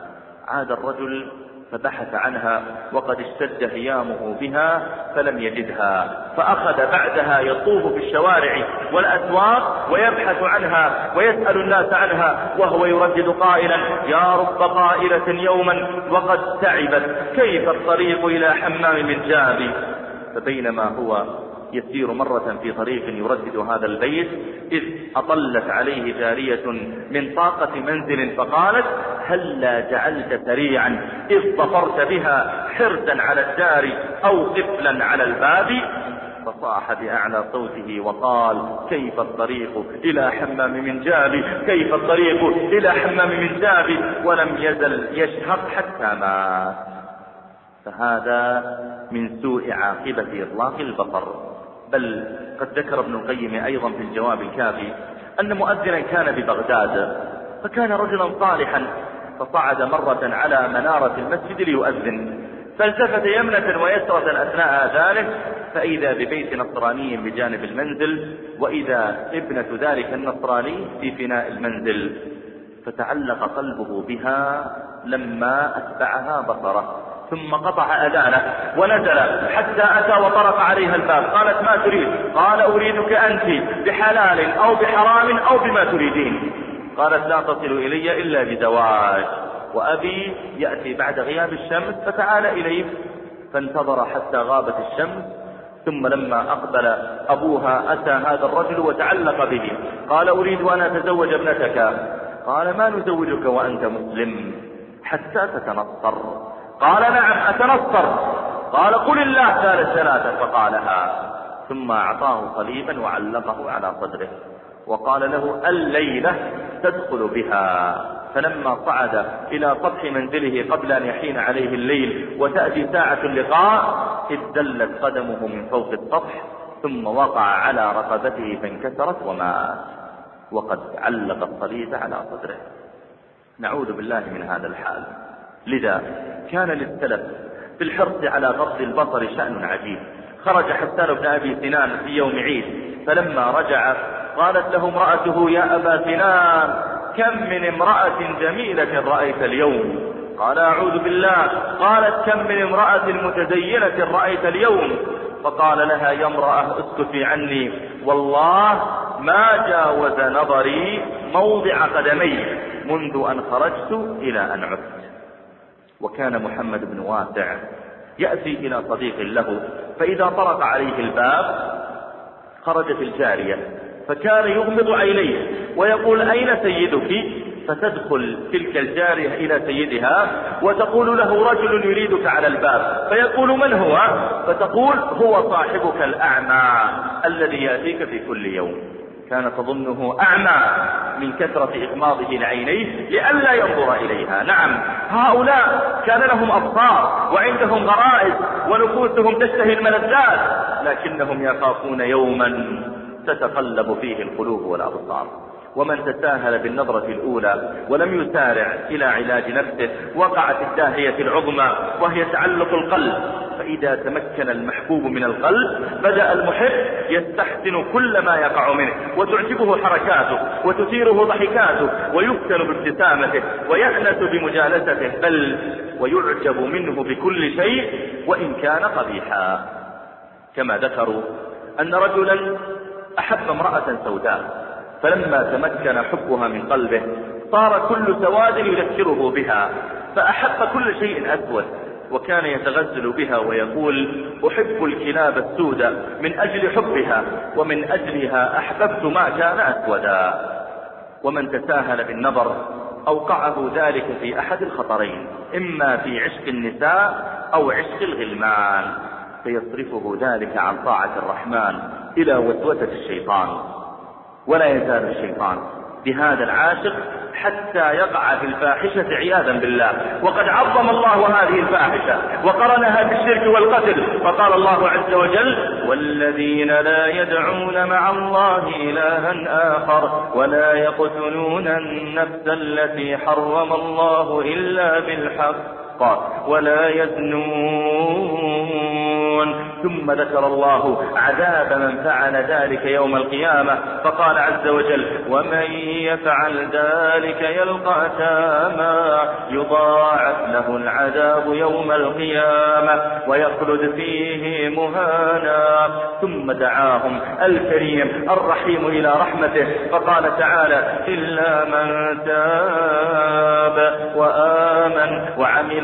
عاد الرجل فبحث عنها وقد اشتد هيامه بها فلم يجدها فأخذ بعدها يطوف في الشوارع والأسواق ويبحث عنها ويسأل الناس عنها وهو يردد قائلا يا رب قائلة يوما وقد تعبت كيف الطريق إلى حمام من جابي؟ فبينما هو يسير مرة في طريق يردد هذا البيت إذ أطلت عليه جارية من طاقة منزل فقالت هلا جعلت سريعا؟ إذ ظفرت بها حرزا على الدار أو قفلا على الباب. فصاح بأعلى صوته وقال كيف الطريق إلى حمام من جابي كيف الطريق إلى حمام من جابي ولم يزل يشهق حتى مات. فهذا من سوء عاقبة إطلاق البصر. بل قد ذكر ابن القيم أيضا في الجواب الكافي أن مؤذنا كان ببغداد فكان رجلا صالحا فصعد مرة على منارة المسجد ليؤذن فالتفت يمنة ويسرة أثناء ذلك فإذا ببيت نصراني بجانب المنزل وإذا ابنة ذلك النصراني في فناء المنزل فتعلق قلبه بها لما أتبعها بصره. ثم قطع أذانه ونزل حتى أتى وطرق عليها الباب. قالت ما تريد؟ قال أريدك أنت بحلال أو بحرام أو بما تريدين. قالت لا تصل إلي إلا بزواج وأبي يأتي بعد غياب الشمس فتعال إليه. فانتظر حتى غابت الشمس ثم لما أقبل أبوها أتى هذا الرجل وتعلق به. قال أريد أن أتزوج ابنتك. قال ما نزوجك وأنت مسلم حتى تتنصر قال نعم أتنصر. قال قل الله ثالث ثلاثة فقالها. ثم أعطاه صليبا وعلقه على صدره. وقال له الليلة تدخل بها. فلما صعد إلى سطح منزله قبل أن يحين عليه الليل وتأتي ساعة اللقاء إذ دلت قدمه من فوق السطح ثم وقع على رقبته فانكسرت ومات وقد علق الصليب على صدره. نعوذ بالله من هذا الحال. لذا كان للسلف في الحرص على غض البصر شأن عجيب. خرج حسان بن أبي سنان في يوم عيد فلما رجع قالت له امرأته يا أبا سنان كم من امرأة جميلة رأيت اليوم؟ قال أعوذ بالله. قالت كم من امرأة متزينة رأيت اليوم؟ فقال لها يا امرأة اسكتي عني. والله ما جاوز نظري موضع قدمي منذ أن خرجت إلى أن عدت. وكان محمد بن واسع يأتي إلى صديق له فإذا طرق عليه الباب خرجت الجارية فكان يغمض عينيه ويقول أين سيدك؟ فتدخل تلك الجارية إلى سيدها وتقول له رجل يريدك على الباب. فيقول من هو؟ فتقول هو صاحبك الأعمى الذي يأتيك في كل يوم. كان تظنه أعمى من كثرة إغماضه لعينيه لئلا ينظر إليها. نعم هؤلاء كان لهم أبصار وعندهم غرائز ونفوسهم تشتهي الملذات لكنهم يخافون يوما تتقلب فيه القلوب والأبصار. ومن تساهل بالنظرة الأولى ولم يسارع إلى علاج نفسه وقعت الداهية العظمى وهي تعلق القلب. فإذا تمكن المحبوب من القلب بدأ المحب يستحسن كل ما يقع منه وتعجبه حركاته وتثيره ضحكاته ويفتن بابتسامته ويأنس بمجالسته. بل ويعجب منه بكل شيء وإن كان قبيحا. كما ذكروا أن رجلا أحب امرأة سوداء. فلما تمكن حبها من قلبه صار كل سواد يذكره بها فأحب كل شيء أسود وكان يتغزل بها ويقول أحب الكلاب السوداء من أجل حبها ومن أجلها أحببت ما كان أسودا. ومن تساهل بالنظر أوقعه ذلك في أحد الخطرين إما في عشق النساء أو عشق الغلمان فيصرفه ذلك عن طاعة الرحمن إلى وسوسة الشيطان. ولا يزال الشيطان بهذا العاشق حتى يقع في الفاحشة عياذا بالله. وقد عظم الله هذه الفاحشة وقرنها بالشرك والقتل. فقال الله عز وجل والذين لا يدعون مع الله إلها آخر ولا يقتلون النفس التي حرم الله إلا بالحق ولا يزنون. ثم ذكر الله عذاب من فعل ذلك يوم القيامة فقال عز وجل ومن يفعل ذلك يلقى أثاما يضاعف له العذاب يوم القيامة ويخلد فيه مهانا. ثم دعاهم الكريم الرحيم إلى رحمته. فقال تعالى إلا من تاب وآمن وعمل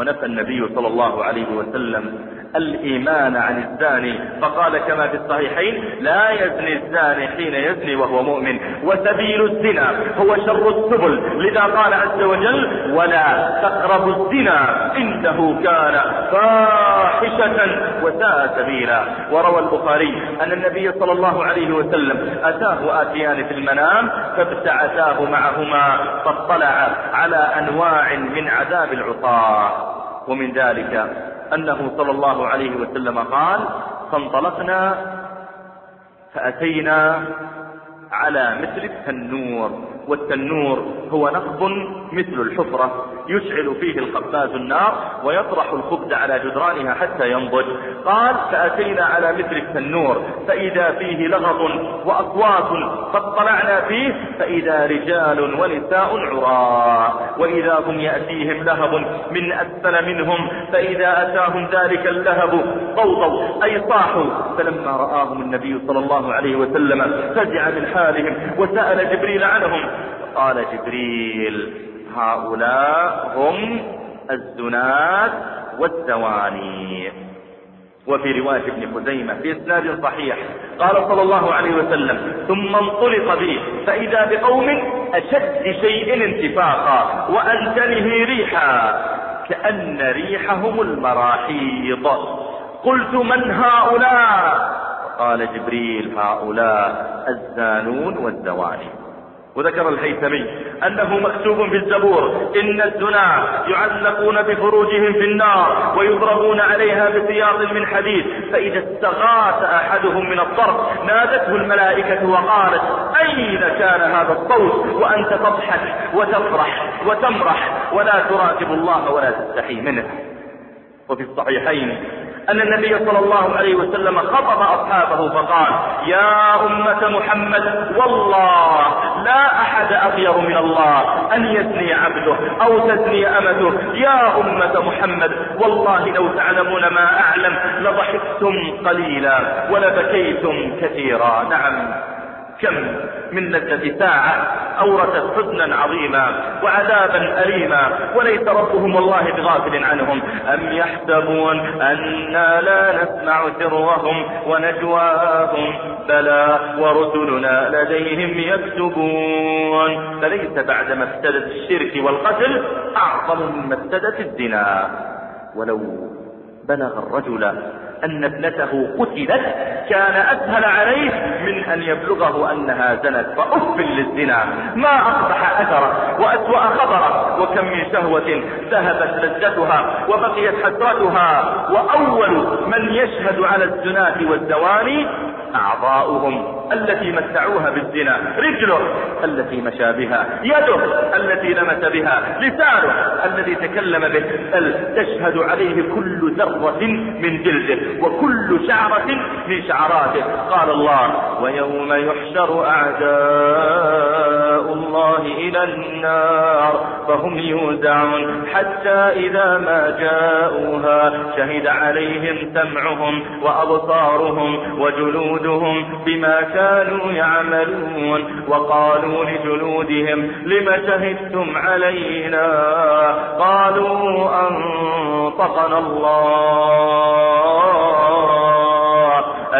ونفى النبي صلى الله عليه وسلم الإيمان عن الزاني فقال كما في الصحيحين لا يزني الزاني حين يزني وهو مؤمن وسبيل الزنا هو شر السبل لذا قال عز وجل ولا تقربوا الزنا إنه كان فاحشة وساء سبيلا وروى البخاري أن النبي صلى الله عليه وسلم أتاه آتيان في المنام فابتعثاه معهما فاطلع على أنواع من عذاب العصاة ومن ذلك أنه صلى الله عليه وسلم قال فانطلقنا فأتينا على مثل التنور والتنور هو نقب مثل الحفرة يشعل فيه الخباز النار ويطرح الخبز على جدرانها حتى ينضج. قال فأتينا على مثل التنور فإذا فيه لغط وأصوات قد طلعنا فيه فإذا رجال ونساء عراء. وإذا هم يأتيهم لهب من أسفل منهم فإذا أتاهم ذلك اللهب ضوضوا أي صاحوا. فلما رآهم النبي صلى الله عليه وسلم فزع من حالهم وسأل جبريل عنهم قال جبريل هؤلاء هم الزنات والزواني. وفي رواية ابن خزيمة في إسناد صحيح قال صلى الله عليه وسلم ثم انطلق بي فإذا بقوم أشد شيء انتفاقا وأنتنه ريحا كأن ريحهم المراحيض. قلت من هؤلاء؟ قال جبريل هؤلاء الزانون والزواني. وذكر الهيثمي أنه مكتوب في الزبور إن الزنا يعلقون بفروجهم في النار ويضربون عليها بسياط من حديد فإذا استغاث أحدهم من الطرف نادته الملائكة وقالت أين كان هذا الصوت وأنت تضحك وتفرح وتمرح ولا تراقب الله ولا تستحي منه. وفي الصحيحين أن النبي صلى الله عليه وسلم خطب أصحابه فقال يا أمة محمد والله لا أحد أغير من الله أن يزني عبده أو تزني أمته. يا أمة محمد والله لو تعلمون ما أعلم لضحكتم قليلا ولبكيتم كثيرا. نعم. كم من لذة ساعة أورثت حزنا عظيما وعذابا أليما وليس ربهم والله بغافل عنهم. أم يحسبون أنا لا نسمع سرهم ونجواهم؟ بلى ورسلنا لديهم يكتبون. فليس بعد مفسدة الشرك والقتل أعظم من مفسدة الزنا. ولو بلغ الرجل أن ابنته قتلت كان أسهل عليه من أن يبلغه أنها زنت. فأف للزنا. ما أصبح أثره وأسوأ خبره. وكم من شهوة ذهبت لذتها وبقيت حسرتها. وأول من يشهد على الزناة والزواني أعضاؤهم. التي متعوها بالزنا رجله التي مشى بها يده التي لمس بها لسانه الذي تكلم به بل تشهد عليه كل ذرة من جلده وكل شعرة من شعراته. قال الله ويوم يحشر أعداء الله إلى النار فهم يوزعون حتى إذا ما جاءوها شهد عليهم سمعهم وأبصارهم وجلودهم بما كانوا كانوا يعملون وقالوا لجلودهم لم شهدتم علينا قالوا أنطقنا الله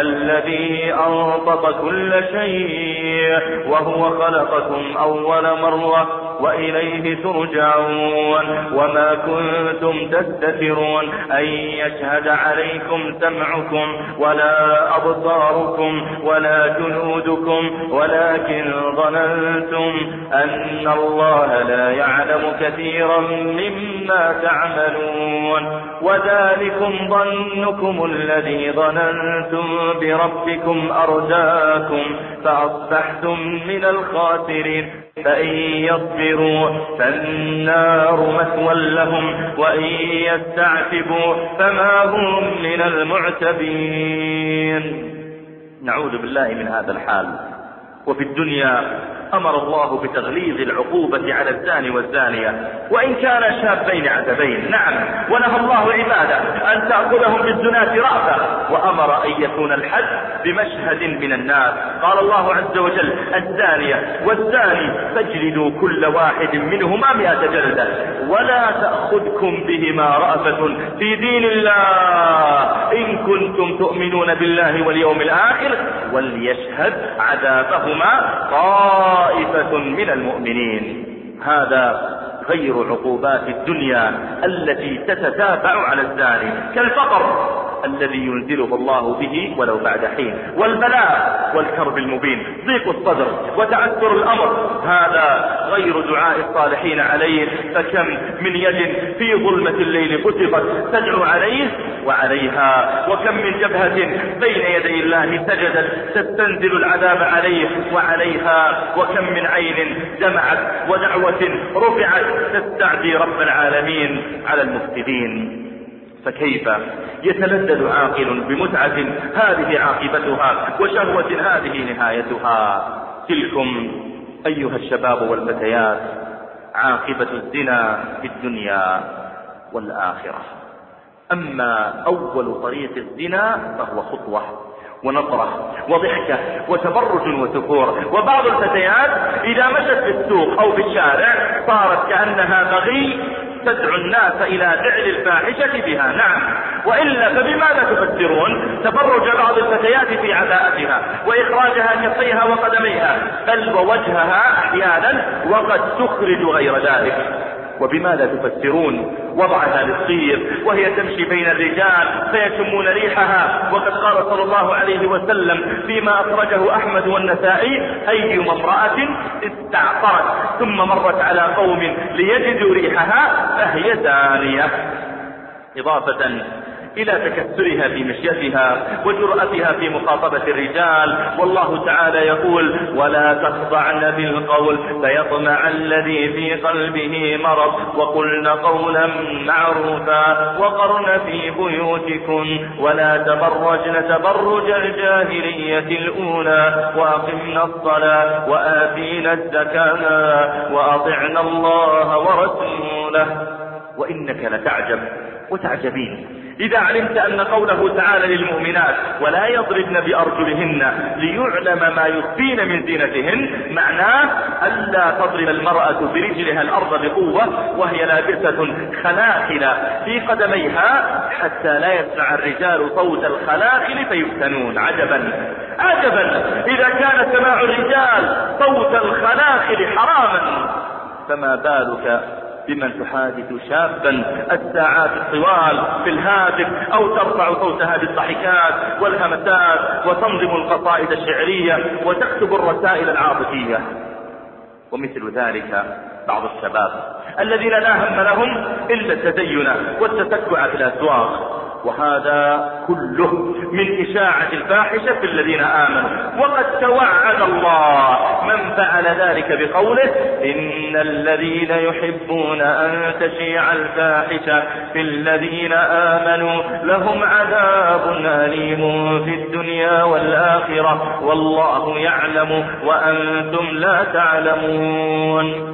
الذي أنطق كل شيء وهو خلقكم أول مرة وإليه ترجعون وما كنتم تستترون أن يشهد عليكم سمعكم ولا أبصاركم ولا جنودكم ولكن ظننتم أن الله لا يعلم كثيرا مما تعملون وذلكم ظنكم الذي ظننتم بربكم أرداكم فأصبحتم من الخاسرين. فإن يصبروا فالنار مثوى لهم وإن يستعتبوا فما هم من المعتبين. نعوذ بالله من هذا الحال. وفي الدنيا أمر الله بتغليظ العقوبة على الزاني والزانية. وإن كان شابين عتبين نعم. ونهى الله عباده أن تأخذهم بالزناة رأفة. وأمر أن يكون الحد بمشهد من الناس. قال الله عز وجل الزانية والزاني فاجلدوا كل واحد منهما مئة جلدة. ولا تأخذكم بهما رأفة في دين الله. إن كنتم تؤمنون بالله واليوم الآخر وليشهد عذابهما طائفة من المؤمنين. هذا غير عقوبات الدنيا التي تتتابع على الزاني. كالفقر. الذي ينزله الله به ولو بعد حين. والبلاء والكرب المبين. ضيق الصدر وتعثر الأمر. هذا غير دعاء الصالحين عليه. فكم من يد في ظلمة الليل فتقت تدعو عليه وعليها. وكم من جبهة بين يدي الله سجدت تستنزل العذاب عليه وعليها. وكم من عين دمعت ودعوة رفعت تستعدي رب العالمين على المفسدين. فكيف؟ يتلذذ عاقل بمتعة هذه عاقبتها وشهوة هذه نهايتها. تلكم أيها الشباب والفتيات عاقبة الزنا في الدنيا والآخرة. أما أول طريق الزنا فهو خطوة ونظرة وضحكة وتبرج وسفور وبعض الفتيات إذا مشت في السوق أو في الشارع صارت كأنها بغي تدعو الناس إلى فعل الفاحشة بها نعم. وإلا فبماذا تفسرون؟ تبرج بعض الفتيات في عباءتها وإخراجها كفيها وقدميها بل ووجهها أحيانا وقد تخرج غير ذلك. وبماذا تفسرون؟ وضعها للصير وهي تمشي بين الرجال فيشمون ريحها. وقد قال صلى الله عليه وسلم فيما أخرجه أحمد والنسائي أيما امرأة استعطرت ثم مرت على قوم ليجدوا ريحها فهي زانية. إضافة إلى تكسرها في مشيتها وجرأتها في مخاطبة الرجال. والله تعالى يقول ولا تخضعن بالقول فيطمع الذي في قلبه مرض. وقلن قولا معروفا وقرن في بيوتكن. ولا تبرجن تبرج الجاهلية الأولى. وأقمنا الصلاة وآتينا الزكاة وأطعنا الله ورسوله. وإنك لتعجب. وتعجبين. إذا علمت أن قوله تعالى للمؤمنات ولا يضربن بأرجلهن ليعلم ما يخفين من زينتهن معناه ألا تضرب المرأة برجلها الأرض بقوة وهي لابسة خلاخل في قدميها حتى لا يسمع الرجال صوت الخلاخل فيفتنون. عجبا. عجبا. إذا كان سماع الرجال صوت الخلاخل حراما فما بالك بمن تحادث شابا. الساعات الطوال في الهاتف أو ترفع صوتها بالضحكات والهمسات وتنظم القصائد الشعرية وتكتب الرسائل العاطفية. ومثل ذلك بعض الشباب الذين لا هم لهم إلا التدين والتتكع في الاسواق وهذا كله من إشاعة الفاحشة في الذين آمنوا. وقد توعد الله من فعل ذلك بقوله إن الذين يحبون أن تشيع الفاحشة في الذين آمنوا لهم عذاب أليم في الدنيا والآخرة والله يعلم وأنتم لا تعلمون.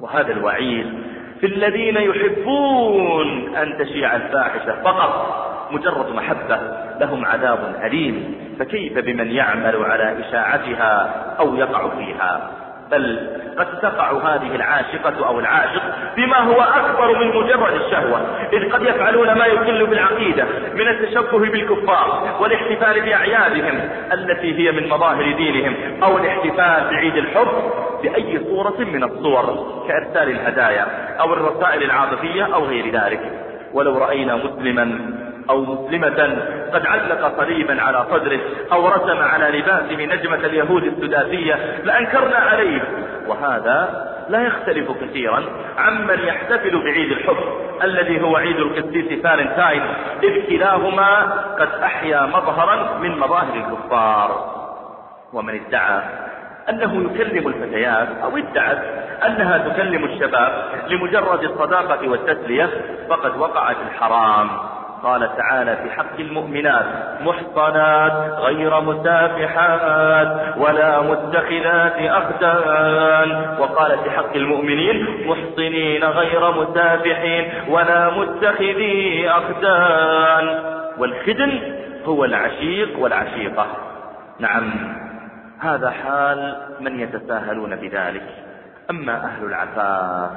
وهذا الوعيد في الذين يحبون أن تشيع الفاحشة فقط مجرد محبة لهم عذاب أليم فكيف بمن يعمل على إشاعتها أو يقع فيها؟ بل قد تقع هذه العاشقة أو العاشق بما هو أكبر من مجرد الشهوة إذ قد يفعلون ما يكل بالعقيدة من التشبه بالكفار والاحتفال بأعيادهم التي هي من مظاهر دينهم أو الاحتفال بعيد الحب بأي صورة من الصور كإرسال الهدايا أو الرسائل العاطفية أو غير ذلك. ولو رأينا مسلما أو مسلمة قد علق صليبا على صدره أو رسم على لباسه نجمة اليهود السداسية لأنكرنا عليه. وهذا لا يختلف كثيرا عمن يحتفل بعيد الحب الذي هو عيد القديس فالنتاين إذ كلاهما قد أحيا مظهرا من مظاهر الكفار. ومن ادعى أنه يكلم الفتيات أو ادعت أنها تكلم الشباب لمجرد الصداقة والتسلية فقد وقع في الحرام. قال تعالى في حق المؤمنات محصنات غير مسافحات ولا متخذات أخدان. وقال في حق المؤمنين محصنين غير مسافحين ولا متخذي أخدان. والخدن هو العشيق والعشيقة. نعم هذا حال من يتساهلون بذلك. أما أهل العفاف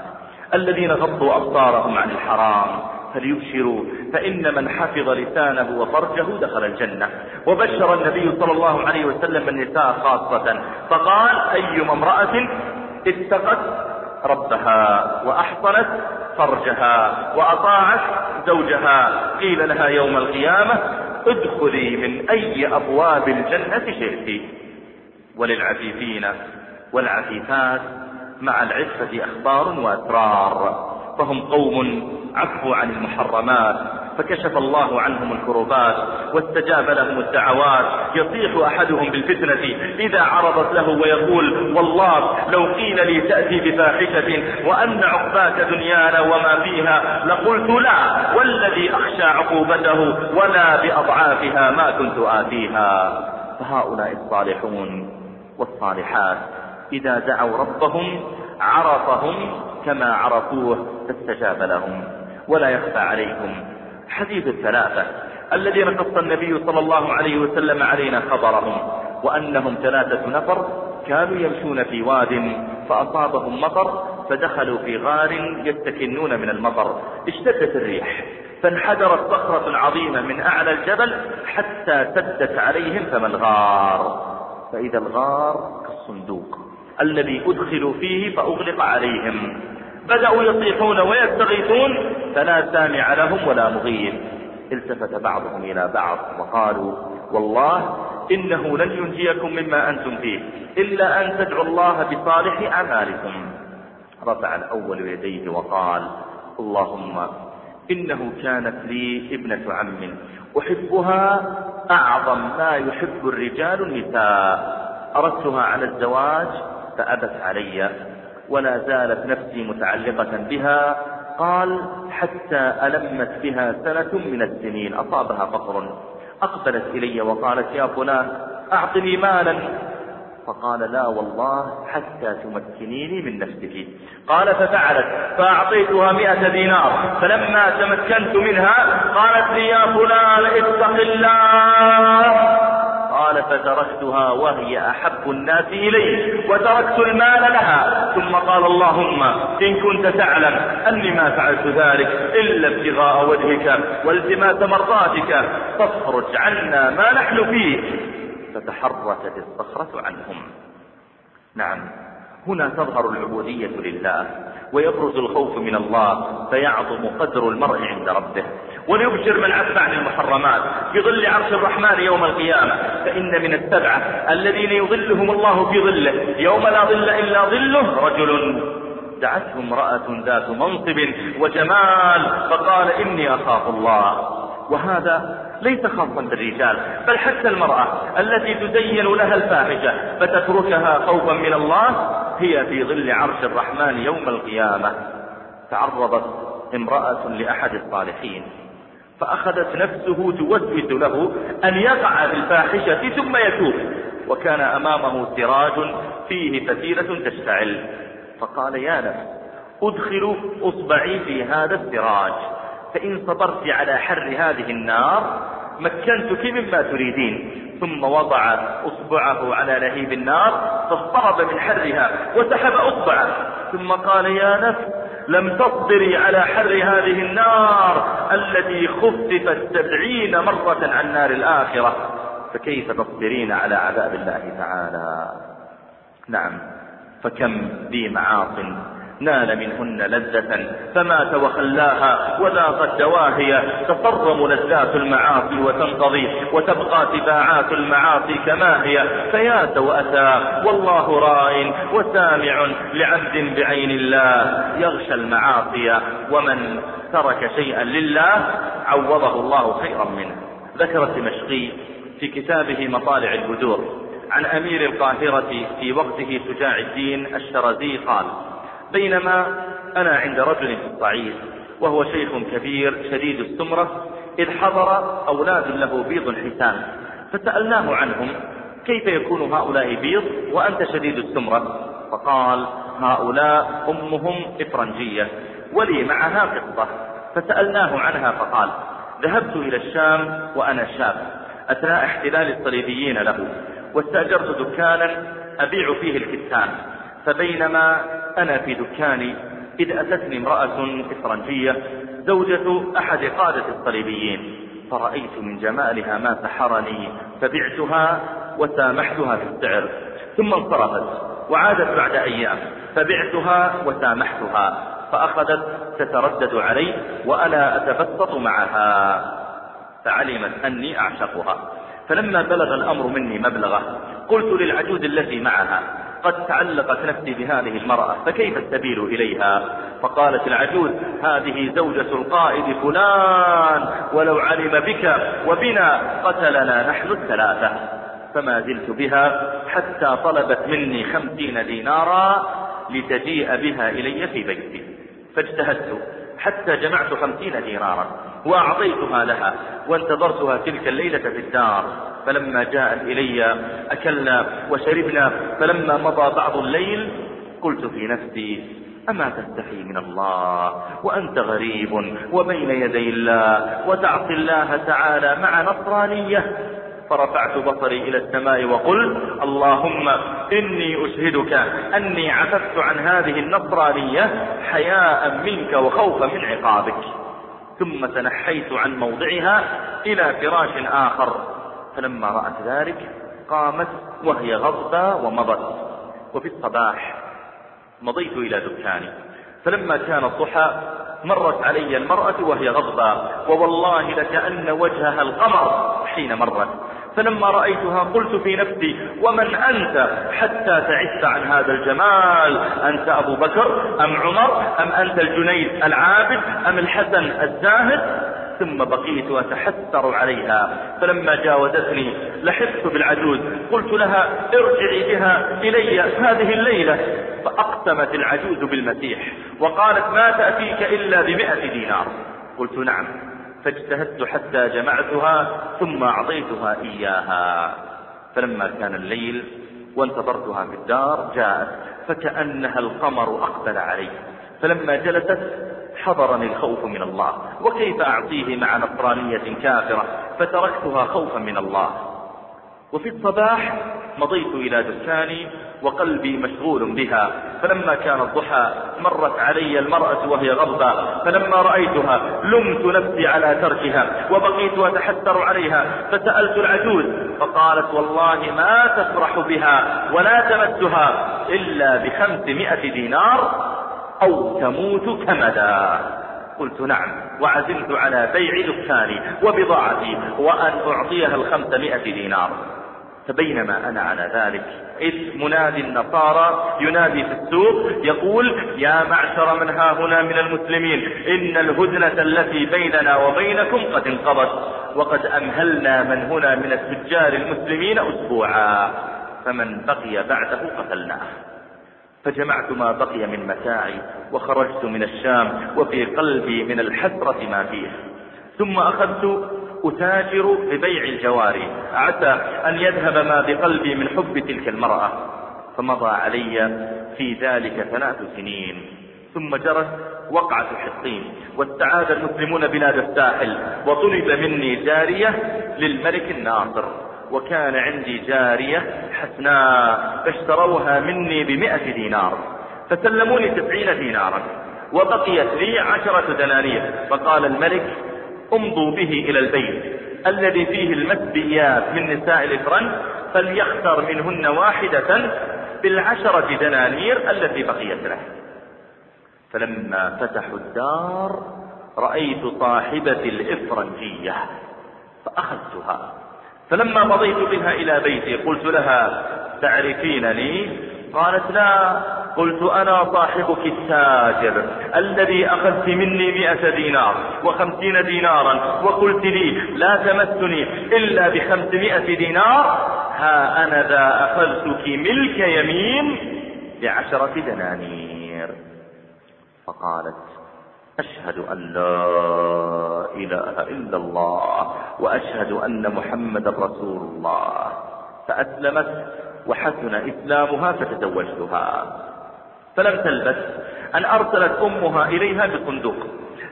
الذين غضوا أبصارهم عن الحرام فليبشروا فإن من حفظ لسانه وفرجه دخل الجنة. وبشر النبي صلى الله عليه وسلم النساء خاصة. فقال أيما امرأة اتقت ربها وأحصنت فرجها وأطاعت زوجها قيل لها يوم القيامة ادخلي من أي أبواب الجنة شئت. وللعفيفين والعفيفات مع العفة أخبار وأسرار. فهم قوم عفوا عن المحرمات فكشف الله عنهم الكروبات واستجاب لهم الدعوات. يصيح أحدهم بالفتنة إذا عرضت له ويقول والله لو قيل لي تأتي بفاحشة وأن عقباك دنيانا وما فيها لقلت لا والذي أخشى عقوبته ولا بأضعافها ما كنت آتيها. فهؤلاء الصالحون والصالحات إذا دعوا ربهم عرفهم كما عرفوه فاستجاب لهم ولا يخفى عليكم. حديث الثلاثة الذين قص النبي صلى الله عليه وسلم علينا خبرهم وأنهم ثلاثة نفر كانوا يمشون في واد فأصابهم مطر فدخلوا في غار يستكنون من المطر. اشتدت الريح فانحدرت صخرة عظيمة من أعلى الجبل حتى سدت عليهم فما الغار؟ فإذا الغار كالصندوق. الذي أدخلوا فيه فأغلق عليهم. بدأوا يصيحون ويستغيثون فلا سامع لهم ولا مغيث التفت بعضهم إلى بعض وقالوا والله إنه لن ينجيكم مما أنتم فيه إلا أن تدعوا الله بصالح أعمالكم. رفع الأول يديه وقال اللهم إنه كانت لي ابنة عم أحبها أعظم ما يحب الرجال النساء. أردتها على الزواج فأبت علي ولا زالت نفسي متعلقة بها قال حتى ألمت بها سنة من السنين أصابها فقر أقبلت إلي وقالت يا فلان أعطني مالا. فقال لا والله حتى تمكنيني من نفسك. قال ففعلت فأعطيتها مئة دينار فلما تمكنت منها قالت لي يا فلان اتق الله. قال فتركتها وهي أحب الناس إلي وتركت المال لها. ثم قال اللهم إن كنت تعلم أني ما فعلت ذلك إلا ابتغاء وجهك والتماس مرضاتك فاخرج عنا ما نحن فيه. فتحركت الصخرة عنهم. نعم. هنا تظهر العبودية لله ويبرز الخوف من الله فيعظم قدر المرء عند ربه. وليبشر من عف عن المحرمات في ظل عرش الرحمن يوم القيامة. فإن من السبعة الذين يظلهم الله في ظله يوم لا ظل إلا ظله رجل دعته امرأة ذات منصب وجمال فقال إني أخاف الله. وهذا ليس خاصا بالرجال بل حتى المرأة التي تزين لها الفاحشة فتتركها خوفا من الله هي في ظل عرش الرحمن يوم القيامة. تعرضت امرأة لأحد الصالحين. فأخذت نفسه توسوس له أن يقع في الفاحشة ثم يتوب وكان أمامه سراج فيه فتيلة تشتعل. فقال يا نفس أدخل أصبعي في هذا السراج فإن صبرت على حر هذه النار مكنتك مما تريدين. ثم وضع أصبعه على لهيب النار فاضطرب من حرها وسحب أصبعه. ثم قال يا نفس لم تصبري على حر هذه النار التي خففت سبعين مرة عن نار الآخرة. فكيف تصبرين على عذاب الله تعالى؟ نعم. فكم ذي معاص نال منهن لذة فمات وخلاها وذاقت دواهي تصرم لذات المعاصي وتنقضي وتبقى تباعات المعاصي كما هي فيا وأتى والله راء وسامع لعبد بعين الله. يغشى المعاصي ومن ترك شيئا لله عوضه الله خيرا منه. ذكر الدمشقي في كتابه مطالع البدور. عن أمير القاهرة في وقته شجاع الدين الشرزي قال بينما أنا عند رجل في الصعيد وهو شيخ كبير شديد السمرة إذ حضر أولاد له بيض حسان فسألناه عنهم كيف يكون هؤلاء بيض وأنت شديد السمرة؟ فقال هؤلاء أمهم إفرنجية ولي معها قطة. فسألناه عنها فقال ذهبت إلى الشام وأنا شاب أثناء احتلال الصليبيين له واستأجرت دكانا أبيع فيه الكتان. فبينما أنا في دكاني إذ أتتني امرأة إفرنجية زوجة أحد قادة الصليبيين فرأيت من جمالها ما سحرني فبعتها وسامحتها في السعر ثم انصرفت وعادت بعد أيام فبعتها وسامحتها فأخذت تتردد علي وأنا أتبسط معها فعلمت أني أعشقها فلما بلغ الأمر مني مبلغه قلت للعجوز التي معها قد تعلقت نفسي بهذه المرأة فكيف السبيل إليها؟ فقالت العجوز هذه زوجة القائد فلان ولو علم بك وبنا قتلنا نحن الثلاثة. فما زلت بها حتى طلبت مني خمسين دينارا لتجيء بها إلي في بيتي. فاجتهدت حتى جمعت خمسين دينارا وأعطيتها لها وانتظرتها تلك الليلة في الدار. فلما جاءت إلي أكلنا وشربنا فلما مضى بعض الليل قلت في نفسي أما تستحي من الله وأنت غريب وبين يدي الله وتعصي الله تعالى مع نصرانية. فرفعت بصري إلى السماء وقلت اللهم إني أشهدك أني عففت عن هذه النصرانية حياء منك وخوفا من عقابك. ثم تنحيت عن موضعها إلى فراش آخر. فلما رأت ذلك قامت وهي غضبة ومضت. وفي الصباح مضيت إلى دكاني. فلما كان الضحى مرت علي المرأة وهي غضبة. ووالله لكأن وجهها القمر حين مرت. فلما رأيتها قلت في نفسي ومن أنت حتى تعس عن هذا الجمال؟ أنت أبو بكر أم عمر أم أنت الجنيد العابد أم الحسن الزاهد؟ ثم بقيت أتحسر عليها. فلما جاوزتني لحقت بالعجوز. قلت لها ارجعي بها إلي هذه الليلة. فأقسمت العجوز بالمسيح. وقالت ما تأتيك إلا بمئة دينار. قلت نعم. فاجتهدت حتى جمعتها ثم أعطيتها إياها. فلما كان الليل وانتظرتها في الدار جاءت. فكأنها القمر أقبل علي. فلما جلست حضرني الخوف من الله. وكيف أعطيه مع نصرانية كافرة فتركتها خوفا من الله. وفي الصباح مضيت إلى دكاني وقلبي مشغول بها. فلما كان الضحى مرت علي المرأة وهي غضبة. فلما رأيتها لمت نفسي على تركها وبقيت أتحسر عليها. فسألت العجوز فقالت والله ما تفرح بها ولا تمسها إلا بخمسمائة دينار أو تموت كمدا. قلت نعم وعزمت على بيع دكاني وبضاعتي وأن أعطيها الخمسمائة دينار. فبينما أنا على ذلك إذ منادي النصارى ينادي في السوق يقول يا معشر من ها هنا من المسلمين إن الهدنة التي بيننا وبينكم قد انقضت وقد أمهلنا من هنا من التجار المسلمين أسبوعا فمن بقي بعده قتلناه. فجمعت ما بقي من متاعي وخرجت من الشام وفي قلبي من الحسرة ما فيه ثم أخذت أتاجر ببيع الجواري. عسى أن يذهب ما بقلبي من حب تلك المرأة. فمضى علي في ذلك ثلاث سنين. ثم جرت وقعة حطين واستعاد المسلمون بلاد الساحل. وطلب مني جارية للملك الناصر. وكان عندي جارية حسناء فاشتروها مني بمئة دينار فسلموني تسعين دينارا وبقيت لي عشرة دنانير. فقال الملك امضوا به إلى البيت الذي فيه المسبيات من نساء الإفرن فليختر منهن واحدة بالعشرة دنانير التي بقيت له. فلما فتحوا الدار رأيت صاحبة الإفرنجية فأخذتها. فلما مضيت بها إلى بيتي قلت لها تعرفينني؟ قالت لا. قلت أنا صاحبك التاجر الذي أخذت مني مئة دينار وخمسين دينارا وقلت لي لا تمسني إلا بخمسمائة دينار. ها أنا ذا أخذتك ملك يمين بعشرة دنانير. فقالت أشهد أن لا إله إلا الله وأشهد أن محمد رسول الله. فأسلمت وحسن إسلامها فتزوجتها. فلم تلبث أن أرسلت أمها إليها بصندوق.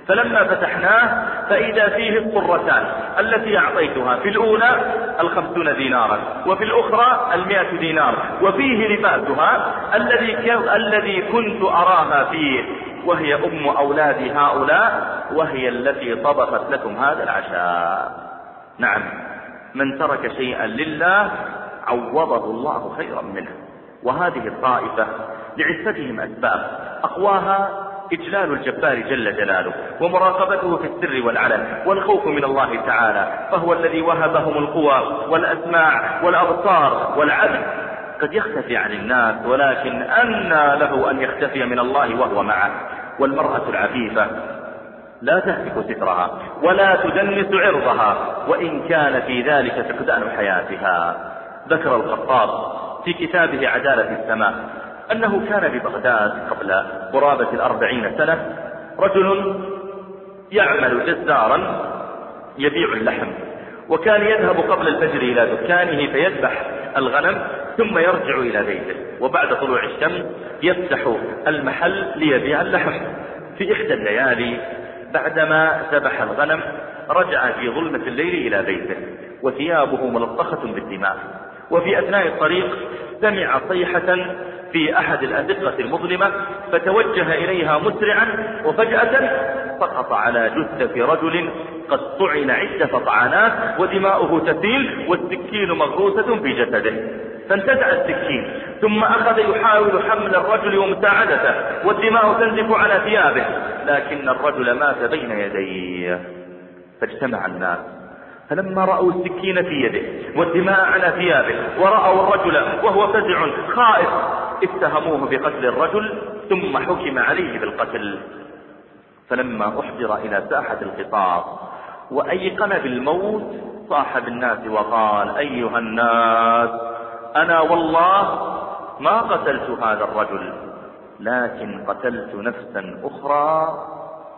فلما فتحناه فإذا فيه الصرتان التي أعطيتها في الأولى الخمسون دينارا وفي الأخرى المائة دينار وفيه لباسها الذي الذي كنت أراها فيه. وهي أم أولاد هؤلاء وهي التي طبخت لكم هذا العشاء. نعم من ترك شيئا لله عوضه الله خيرا منه. وهذه الطائفة لعفتهم أسباب أقواها إجلال الجبار جل جلاله ومراقبته في السر والعلن والخوف من الله تعالى فهو الذي وهبهم القوى والأسماع والأبصار والعدل. قد يختفي عن الناس ولكن أنى له أن يختفي من الله وهو معه. والمرأة العفيفة لا تهتك سترها ولا تدنس عرضها وإن كان في ذلك فقدان حياتها. ذكر الخطاب في كتابه عدالة السماء أنه كان ببغداد قبل قرابة الأربعين سنة رجل يعمل جزارا يبيع اللحم وكان يذهب قبل الفجر إلى دكانه فيذبح الغنم ثم يرجع إلى بيته. وبعد طلوع الشمس يفتح المحل ليبيع اللحم. في إحدى الليالي بعدما ذبح الغنم رجع في ظلمة الليل إلى بيته. وثيابه ملطخة بالدماء. وفي أثناء الطريق سمع صيحة في أحد الأزقة المظلمة فتوجه إليها مسرعا وفجأة سقط على جثة رجل قد طعن عدة طعنات ودماؤه تسيل والسكين مغروسة في جسده. فانتزع السكين ثم أخذ يحاول حمل الرجل ومساعدته والدماء تنزف على ثيابه. لكن الرجل مات بين يديه. فاجتمع الناس. فلما رأوا السكين في يده والدماء على ثيابه ورأوا الرجل وهو فزع خائف اتهموه بقتل الرجل ثم حكم عليه بالقتل. فلما أحضر إلى ساحة القصاص وأيقن بالموت صاح بالناس وقال أيها الناس أنا والله ما قتلت هذا الرجل لكن قتلت نفسا أخرى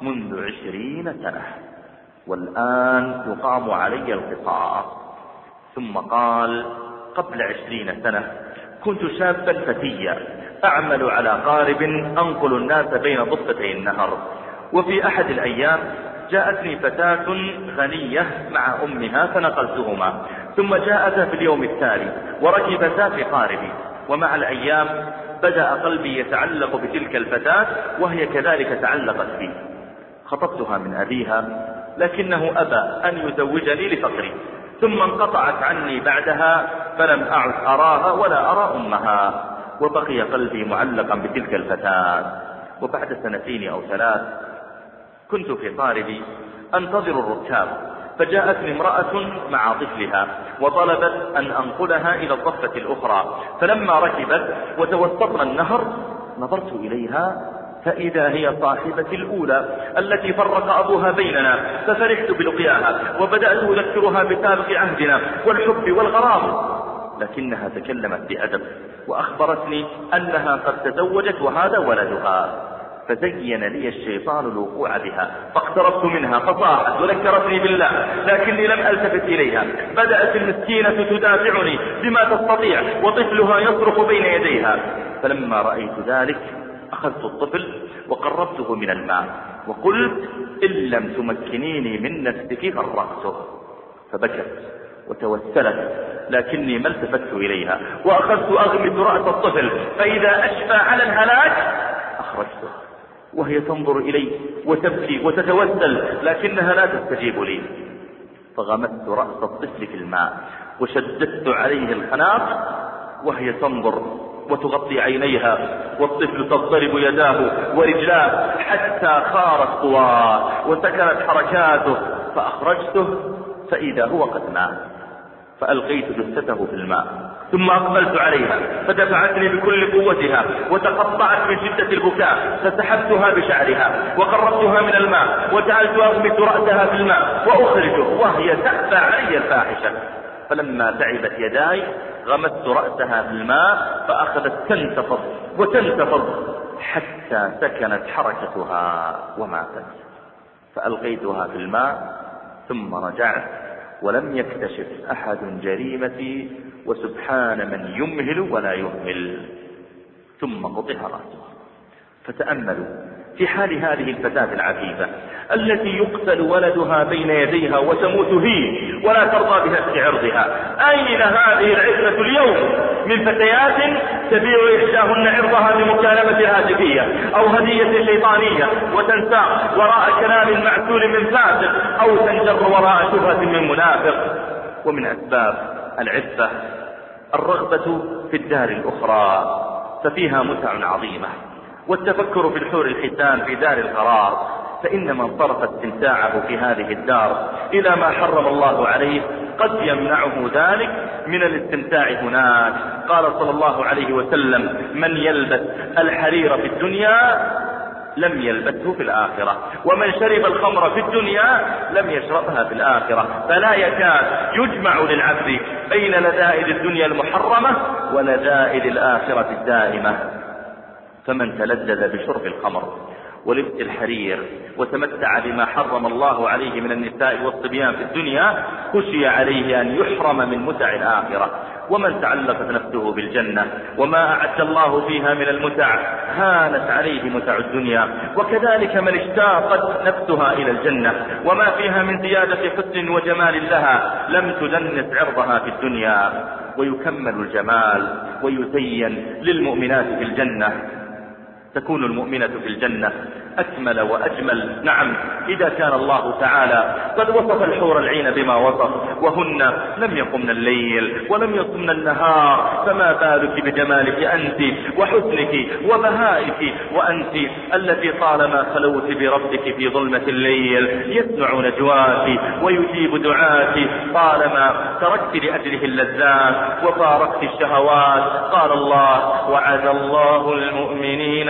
منذ عشرين سنة والآن يقام علي القصاص ثم قال قبل عشرين سنة كنت شابا فتيا أعمل على قارب أنقل الناس بين ضفتي النهر وفي أحد الأيام جاءتني فتاة غنية مع أمها فنقلتهما ثم جاءتا في اليوم التالي وركبتا في قاربي ومع الأيام بدأ قلبي يتعلق بتلك الفتاة وهي كذلك تعلقت بي. خطبتها من أبيها لكنه أبى أن يزوجني لفقري ثم انقطعت عني بعدها فلم أعد أراها ولا أرى أمها وبقي قلبي معلقا بتلك الفتاة. وبعد سنتين أو ثلاث كنت في طاربي أنتظر الركاب فجاءتني امرأة مع طفلها وطلبت أن أنقلها إلى الضفة الأخرى فلما ركبت وتوسطنا النهر نظرت إليها فإذا هي صاحبة الأولى التي فرق أبوها بيننا ففرحت بلقياها وبدأت أذكرها بسابق عهدنا والحب والغرام. لكنها تكلمت بأدب وأخبرتني أنها قد تزوجت وهذا ولدها. فزين لي الشيطان الوقوع بها فاقتربت منها فصاحت وذكرتني بالله لكني لم ألتفت إليها. بدأت المسكينة تدافعني بما تستطيع وطفلها يصرخ بين يديها. فلما رأيت ذلك أخذت الطفل وقربته من الماء وقلت إن لم تمكنيني من نفسك غرقته. فبكت وتوسلت لكني ما التفت إليها وأخذت أغمس رأس الطفل فإذا أشفى على الهلاك أخرجته. وهي تنظر إلي وتبكي وتتوسل لكنها لا تستجيب لي. فغمست رأس الطفل في الماء وشددت عليه الخناق وهي تنظر وتغطي عينيها والطفل تضطرب يداه ورجلاه حتى خارت قواه وسكنت حركاته. فأخرجته فإذا هو قد مات. فألقيت جثته في الماء. ثم أقبلت عليها فدفعتني بكل قوتها وتقطعت من شدة البكاء فسحبتها بشعرها وقربتها من الماء وجعلت أغمس رأسها في الماء وأخرجه وهي تأبى علي الفاحشة فلما تعبت يداي غمست رأسها في الماء فأخذت تنتفض وتنتفض حتى سكنت حركتها وماتت. فألقيتها في الماء ثم رجعت ولم يكتشف أحد جريمتي وسبحان من يمهل ولا يهمل. ثم قطع رأسه. فتأملوا في حال هذه الفتاة العفيفة التي يقتل ولدها بين يديها وتموت هي ولا ترضى بنفس عرضها. أين هذه العفة من فتيات تبيع إحداهن عرضها بمكالمة هاتفية أو هدية شيطانية وتنسى وراء كلام معسول من فاسق أو تنجر وراء شبهة من منافق. ومن أسباب العفة الرغبة في الدار الأخرى ففيها متع عظيمة. والتفكر في الحور الحسان في دار القرار فإن من صرف استمتاعه في هذه الدار إلى ما حرم الله عليه قد يمنعه ذلك من الاستمتاع هناك. قال صلى الله عليه وسلم من يلبس الحرير في الدنيا لم يلبسه في الآخرة ومن شرب الخمر في الدنيا لم يشربها في الآخرة. فلا يكاد يجمع للعبد بين لذائذ الدنيا المحرمة ولذائذ الآخرة الدائمة. فمن تلذذ بشرب الخمر ولبس الحرير وتمتع بما حرم الله عليه من النساء والصبيان في الدنيا خشي عليه أن يحرم من متع الآخرة. ومن تعلقت نفسه بالجنة وما أعد الله فيها من المتع هانت عليه متع الدنيا. وكذلك من اشتاقت نفسها إلى الجنة وما فيها من زيادة حسن وجمال لها لم تدنس عرضها في الدنيا. ويكمل الجمال ويزين للمؤمنات في الجنة. تكون المؤمنة في الجنة. أكمل وأجمل. نعم إذا كان الله تعالى قد وصف الحور العين بما وصف وهن لم يقمن الليل ولم يصمن النهار فما بالك بجمالك أنت وحسنك وبهائك وأنت التي طالما خلوت بربك في ظلمة الليل يسمع نجواك ويجيب دعاك. طالما تركت لأجله اللذات وفارقت الشهوات قال الله وعد الله المؤمنين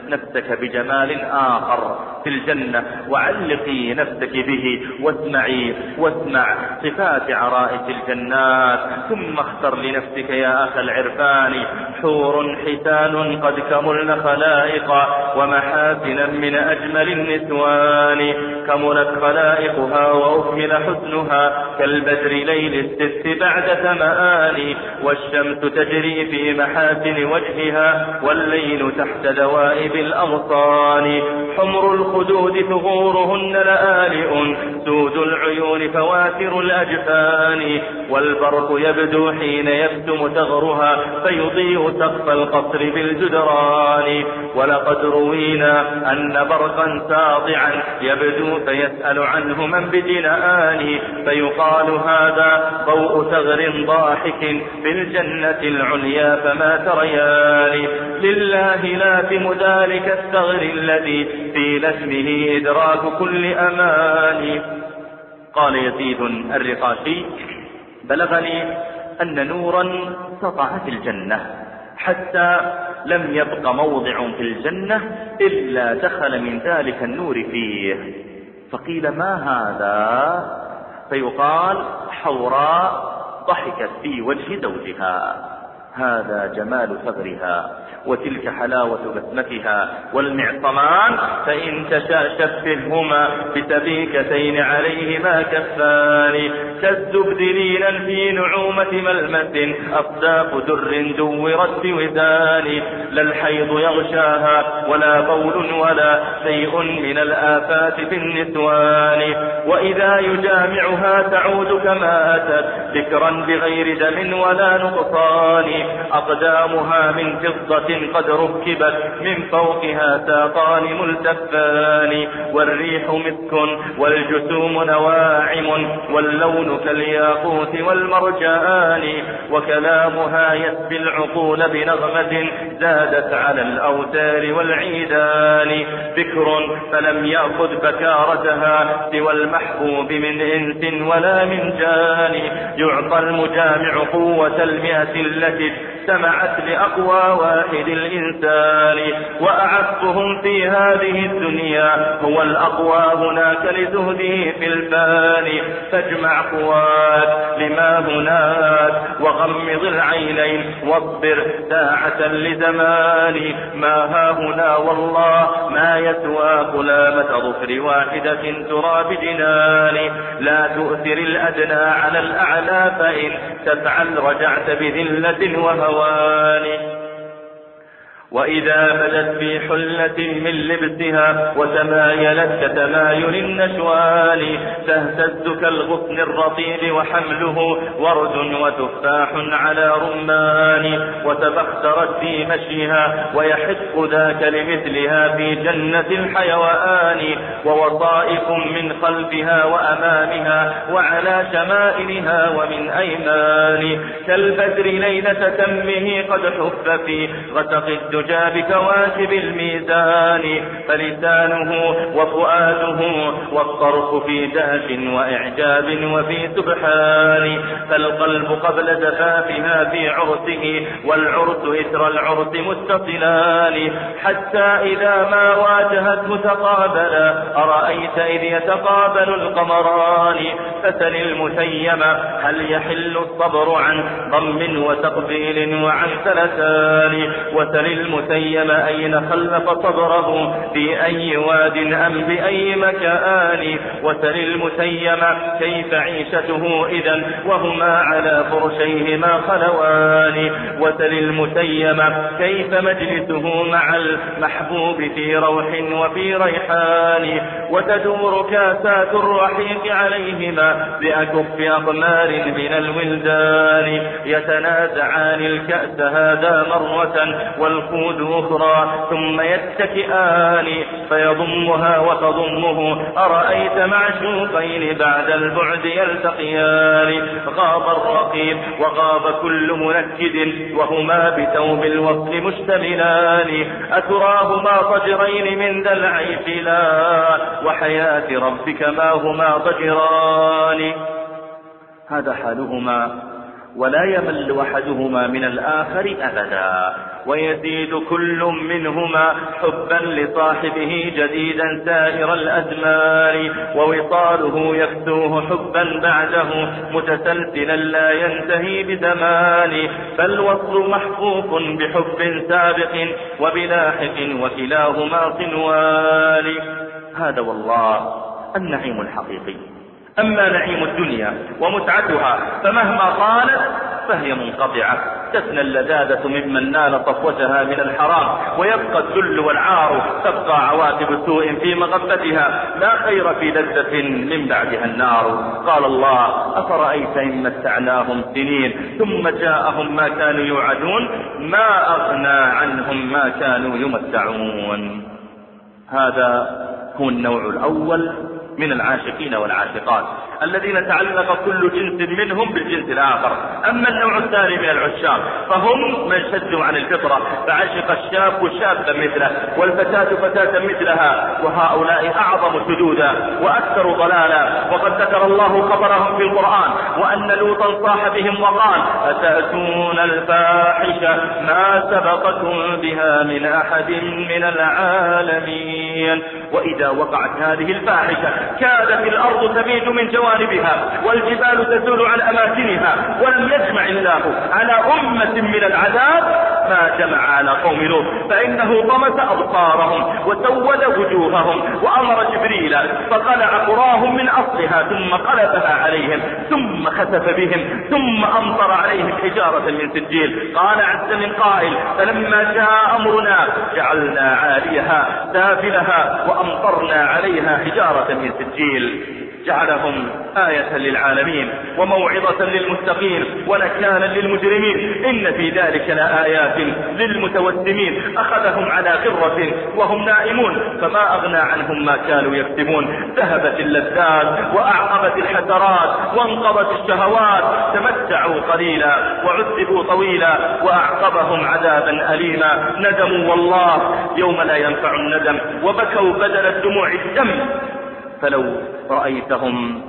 نفسك بجمال آخر في الجنة. وعلقي نفسك به واسمعي واسمع صفات عرائس الجنات. ثم اختر لنفسك يا أخ العرفان حور حسان قد كملن خلائق ومحاسنا من أجمل النسوان. كملت خلائقها وأكمل حسنها كالبدر ليل الست بعد ثمان. والشمس تجري في محاسن وجهها والليل تحت دوائب الأغصان حمر الخدود ثغورهن لآلئ سود العيون فواتر الأجفان. والبرق يبدو حين يبدم ثغرها فيضيء سقف القصر بالجدران. ولقد روينا أن برقا ساطعا يبدو فيسأل عنه من بجنآن فيقال هذا ضوء ثغر ضاحك في الجنة العليا فما تريان. لله لازم ذلك الثغر الذي في لسمه إدراك كل أمان قال يزيد الرقاشي بلغني أن نورا سطعت الجنة حتى لم يبق موضع في الجنة إلا دخل من ذلك النور فيه. فقيل ما هذا؟ فيقال حوراء ضحكت في وجه زوجها. هذا جمال ثغرها. وتلك حلاوة بسمتها والمعصمان فإن تشاء شفههما بسبيكتين عليهما كفان. كالزبد لينا في نعومة ملمس أصداق در دورت بوزان لا الحيض يغشاها ولا بول ولا شيء من الآفات في النسوان. وإذا يجامعها تعود كما أتت ذكرا بغير دم ولا نقصان. أقدامها من فضة قد ركبت من فوقها ساقان ملتفان والريح مسك والجسوم نواعم واللون كالياقوت والمرجان وكلامها يسبي العقول بنغمة زادت على الأوتار والعيدان. بكر فلم يأخذ بكارتها سوى المحبوب من إنس ولا من جان. يعطى المجامع قوة المئة التي استمعت لأقوى واحد الإنسان وأعفهم في هذه الدنيا هو الأقوى هناك لزهده في الفاني فاجمع قواك لما هناك وغمض العينين واصبر ساعة لزمان. ما ها هنا والله ما يسوى كلامة ظفر واحدة ترى بجنان لا تؤثر الأدنى على الأعلى فإن تفعل رجعت بذلة وهوان وإذا بدت في حلة من لبسها وتمايلت كتمايل النشوان تهتز كالغصن الرطيب وحمله ورد وتفاح على رمان وتبخترت في مشيها ويحق ذاك لمثلها في جنة الحيوان ووظائف من خلفها وأمامها وعلى شمائلها ومن أيمان. كالبدر ليلة تمه قد حف في غسق الدنيا الزجى بكواكب الميزان فلسانه وفؤاده والطرف في دهش وإعجاب وفي سبحان. فالقلب قبل زفافها في عرسه والعرس إثر العرس متصلان حتى إذا ما واجهته تقابلا أرأيت إذ يتقابل القمران؟ فسل المسيم هل يحل الصبر عن ضم وتقبيل وعن ثلثان وسل المسيم أين خلف صدره في أي واد أم بأي مكان؟ وسل المسيم كيف عيشته إذا وهما على فرشيهما خلوان. وسل المسيم كيف مجلسه مع المحبوب في روح وفي ريحان؟ وتدور كاسات الرحيق عليهما بأكف أقمار من الولدان. يتنازعان الكأس هذا مرة والخوف جنود أخرى ثم يتكئان فيضمها وتضمه. أرأيت معشوقين بعد البعد يلتقيان؟ غاب الرقيب وغاب كل منكد وهما بثوب الوصل مشتملان. أتراهما ضجرين من ذا العيش لا؟ وحياة ربك ما هما ضجران هذا حالهما ولا يمل أحدهما من الآخر أبدا. ويزيد كل منهما حبا لصاحبه جديدا سائر الأزمان. ووصاله يكسوه حبا بعده متسلسلا لا ينتهي بزمان. فالوصل محفوف بحب سابق وبلاحق وكلاهما صنوان. هذا والله النعيم الحقيقي. أما نعيم الدنيا ومتعتها فمهما طالت فهي منقطعة. تفنى اللذاذة ممن نال صفوتها من الحرام ويبقى الذل والعار تبقى عواقب سوء في مغبتها لا خير في لذة من بعدها النار. قال الله أفرأيت إن متعناهم سنين ثم جاءهم ما كانوا يوعدون؟ ما أغنى عنهم ما كانوا يمتعون. هذا هو النوع الأول من العاشقين والعاشقات. الذين تعلق كل جنس منهم بالجنس الآخر. أما النوع الثاني من العشاق فهم من شدوا عن الفطرة فعشق الشاب شابا مثله والفتاة فتاة مثلها وهؤلاء أعظم سدودا وأكثر ضلالا. وقد ذكر الله خبرهم في القرآن وأن لوطا صاح بهم وقال أتأتون الفاحشة ما سبقكم بها من أحد من العالمين. وإذا وقعت هذه الفاحشة كادت الأرض تبيد من جوانبها والجبال تزول عن أماكنها ولم يجمع الله على أمة من العذاب ما جمع على قوم لوط فإنه طمس أبصارهم وسود وجوههم وأمر جبريل فقلع قراهم من أصلها ثم قلبها عليهم ثم خسف بهم ثم أمطر عليهم حجارة من سجيل. قال عز من قائل فلما جاء أمرنا جعلنا عاليها سافلها وأمطرنا عليها حجارة من سجيل. جعلهم آية للعالمين وموعظة للمتقين ونكالا للمجرمين. إن في ذلك لآيات للمتوسمين. أخذهم على غرة وهم نائمون. فما أغنى عنهم ما كانوا يكسبون. ذهبت اللذات وأعقبت الحسرات وانقضت الشهوات. تمتعوا قليلا وعذبوا طويلا وأعقبهم عذابا أليما. ندموا والله يوم لا ينفع الندم. وبكوا بدل الدموع الدم. فلو رأيتهم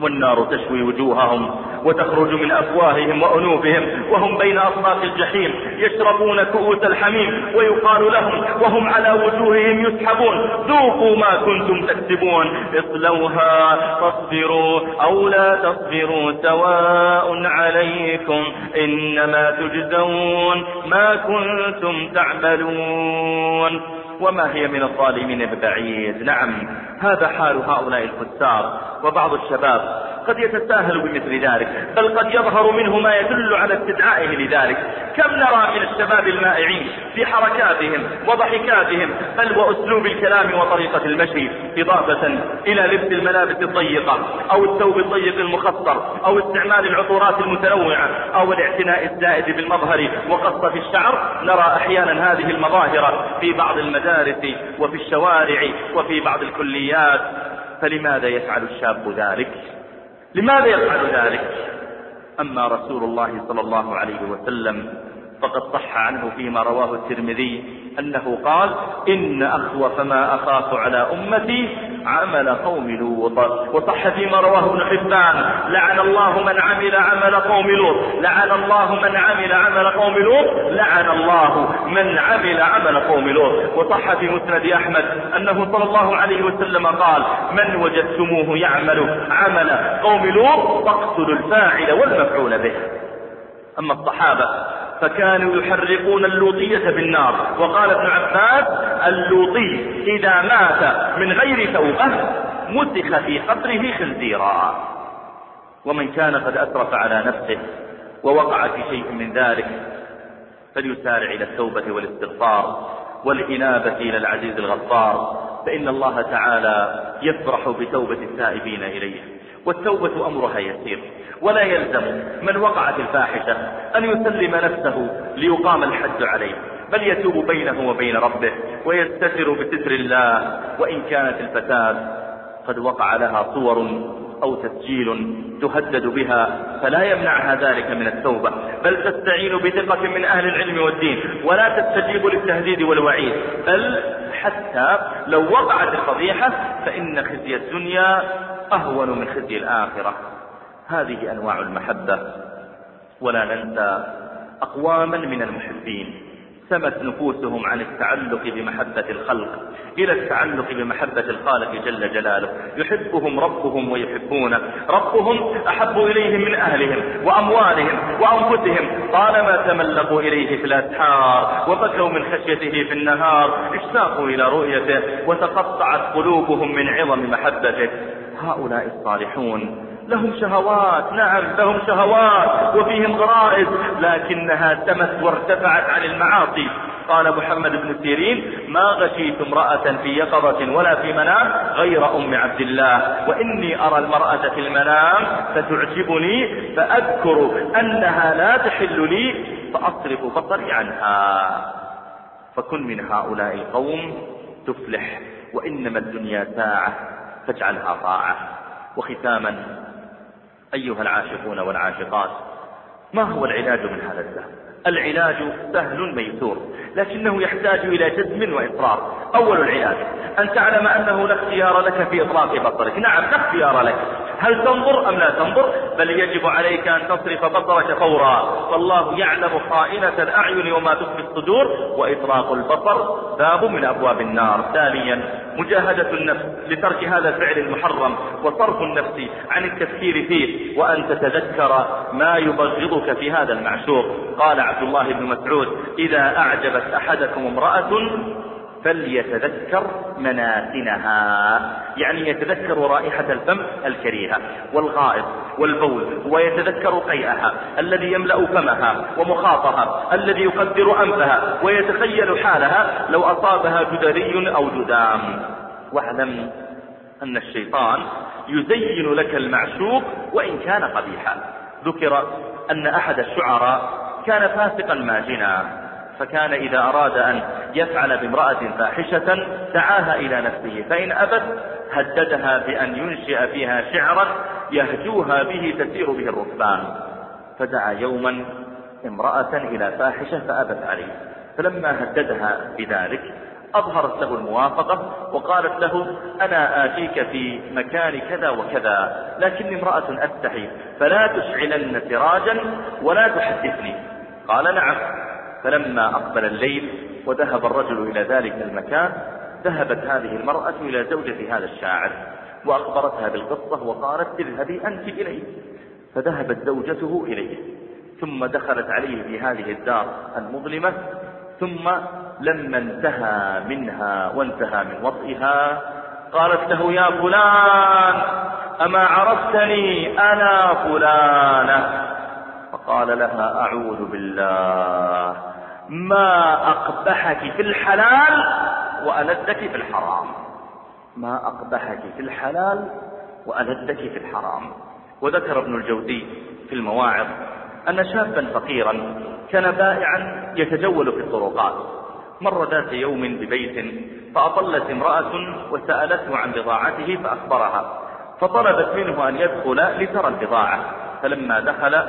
والنار تشوي وجوههم وتخرج من أفواههم وأنوفهم وهم بين أصناف الجحيم يشربون كؤوس الحميم ويقال لهم وهم على وجوههم يسحبون ذوقوا ما كنتم تكسبون. اصلوها فاصبروا أو لا تصبروا سواء عليكم إنما تجزون ما كنتم تعملون. وما هي من الظالمين ببعيد. نعم هذا حال هؤلاء الفسار وبعض الشباب. قد يتساهل بمثل ذلك بل قد يظهر منه ما يدل على استدعائه لذلك. كم نرى من الشباب المائعين في حركاتهم وضحكاتهم بل وأسلوب الكلام وطريقة المشي إضافة إلى لبس الملابس الضيقة أو الثوب الضيق المخصر أو استعمال العطورات المتنوعة أو الاعتناء الزائد بالمظهر وقصة الشعر. نرى أحيانا هذه المظاهر في بعض المدارس وفي الشوارع وفي بعض الكليات. فلماذا يفعل الشاب ذلك؟ لماذا يفعل ذلك؟ أما رسول الله صلى الله عليه وسلم فقد صح عنه فيما رواه الترمذي أنه قال إن أخوف ما أخاف على أمتي عمل قوم لوط. وصح فيما رواه ابن حبان لعن الله من عمل عمل قوم لوط. لعن الله من عمل عمل قوم لوط. لعن الله من عمل عمل قوم لوط. وصح في مسند أحمد أنه صلى الله عليه وسلم قال من وجدتموه يعمل عمل قوم لوط فاقتلوا الفاعل والمفعول به. أما الصحابة فكانوا يحرقون اللوطية بالنار. وقال ابن عباس اللوطي إذا مات من غير توبة مسخ في قبره خنزيرا. ومن كان قد أسرف على نفسه ووقع في شيء من ذلك فليسارع إلى التوبة والاستغفار والإنابة إلى العزيز الغفار فإن الله تعالى يفرح بتوبة التائبين إليه. والتوبة أمرها يسير. ولا يلزم من وقع في الفاحشة أن يسلم نفسه ليقام الحد عليه بل يتوب بينه وبين ربه ويستتر بستر الله وإن كانت الفتاة قد وقع لها صور أو تسجيل تهدد بها فلا يمنعها ذلك من التوبة بل تستعين بثقة من أهل العلم والدين ولا تستجيب للتهديد والوعيد بل حتى لو وقعت الفضيحة فإن خزي الدنيا أهون من خزي الآخرة. هذه أنواع المحبة. ولا ننسى أقواما من المحبين. سمت نفوسهم عن التعلق بمحبة الخلق إلى التعلق بمحبة الخالق جل جلاله. يحبهم ربهم ويحبونه. ربهم أحب إليهم من أهلهم وأموالهم وأنفسهم. طالما تملقوا إليه في الأسحار وبكوا من خشيته في النهار اشتاقوا إلى رؤيته وتقطعت قلوبهم من عظم محبته. هؤلاء الصالحون لهم شهوات نعم لهم شهوات وفيهم غرائز لكنها تمت وارتفعت عن المعاصي. قال محمد بن سيرين ما غشيت امرأة في يقظة ولا في منام غير أم عبد الله وإني أرى المرأة في المنام فتعجبني فأذكر أنها لا تحل لي فأصرف بصري عنها. فكن من هؤلاء القوم تفلح وإنما الدنيا ساعة فاجعلها طاعة. وختاما أيها العاشقون والعاشقات ما هو العلاج من هذا الدهر؟ العلاج سهل ميسور لكنه يحتاج إلى جزم وإصرار أول العلاج أن تعلم أنه لا اختيار لك في إطلاق بصرك. نعم لا اختيار لك. هل تنظر أم لا تنظر؟ بل يجب عليك أن تصرف بصرك فورا. فالله يعلم خائنة الأعين وما تخفي الصدور. وإطلاق البصر باب من أبواب النار. ثانيا مجاهدة النفس لترك هذا الفعل المحرم. وصرف النفس عن التفكير فيه. وأن تتذكر ما يبغضك في هذا المعشوق. قال عبد الله بن مسعود إذا أعجبت أحدكم امرأة فليتذكر مناسنها. يعني يتذكر رائحة الفم الكريهة والغائط والبول ويتذكر قيئها الذي يملأ فمها ومخاطها الذي يقدر أنفها ويتخيل حالها لو أصابها جدري أو جدام. واعلم أن الشيطان يزين لك المعشوق وإن كان قبيحا. ذكر أن أحد الشعراء كان فاسقا ماجنا. فكان إذا أراد أن يفعل بامرأة فاحشة دعاها إلى نفسه فإن أبت هددها بأن ينشئ فيها شعرا يهجوها به تسير به الركبان. فدعا يوما امرأة إلى فاحشة فأبت عليه. فلما هددها بذلك أظهرت له الموافقة وقالت له أنا آتيك في مكان كذا وكذا لكني امرأة أستحي فلا تشعلن سراجا ولا تحدثني. قال نعم. فلما أقبل الليل وذهب الرجل إلى ذلك المكان ذهبت هذه المرأة إلى زوجة هذا الشاعر وأخبرتها بالقصة وقالت اذهبي أنت إليه. فذهبت زوجته إليه ثم دخلت عليه في هذه الدار المظلمة ثم لما انتهى منها وانتهى من وطئها قالت له يا فلان أما عرفتني أنا فلانة؟ فقال لها أعوذ بالله. ما أقبحك في الحلال وألدك في الحرام. ما أقبحك في الحلال وألدك في الحرام. وذكر ابن الجوزي في المواعظ أن شابا فقيرا كان بائعا يتجول في الطرقات. مر ذات يوم ببيت فأطلت امرأة وسألته عن بضاعته فأخبرها. فطلبت منه أن يدخل لترى البضاعة. فلما دخل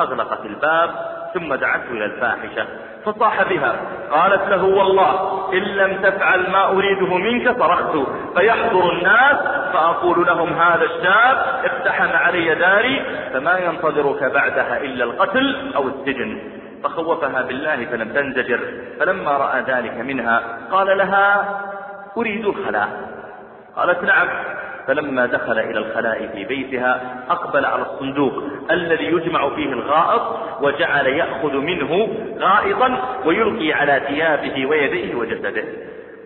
أغلقت الباب ثم دعته إلى الفاحشة فصاح بها قالت له والله إن لم تفعل ما أريده منك صرخت فيحضر الناس فأقول لهم هذا الشاب اقتحم علي داري فما ينتظرك بعدها إلا القتل أو السجن. فخوفها بالله فلم تنزجر فلما رأى ذلك منها قال لها أريد الخلاء. قالت نعم. فلما دخل إلى الخلاء في بيتها أقبل على الصندوق الذي يجمع فيه الغائط وجعل يأخذ منه غائطا ويلقي على ثيابه ويديه وجسده.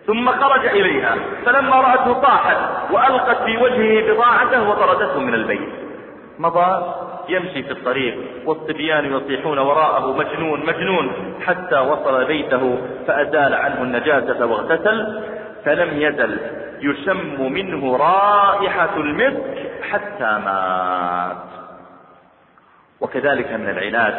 ثم خرج إليها. فلما رأته طاحت وألقت في وجهه بضاعته وطردته من البيت. مضى يمشي في الطريق والصبيان يصيحون وراءه مجنون مجنون حتى وصل بيته فأزال عنه النجاسة واغتسل. فلم يزل يشم منه رائحة المسك حتى مات. وكذلك من العلاج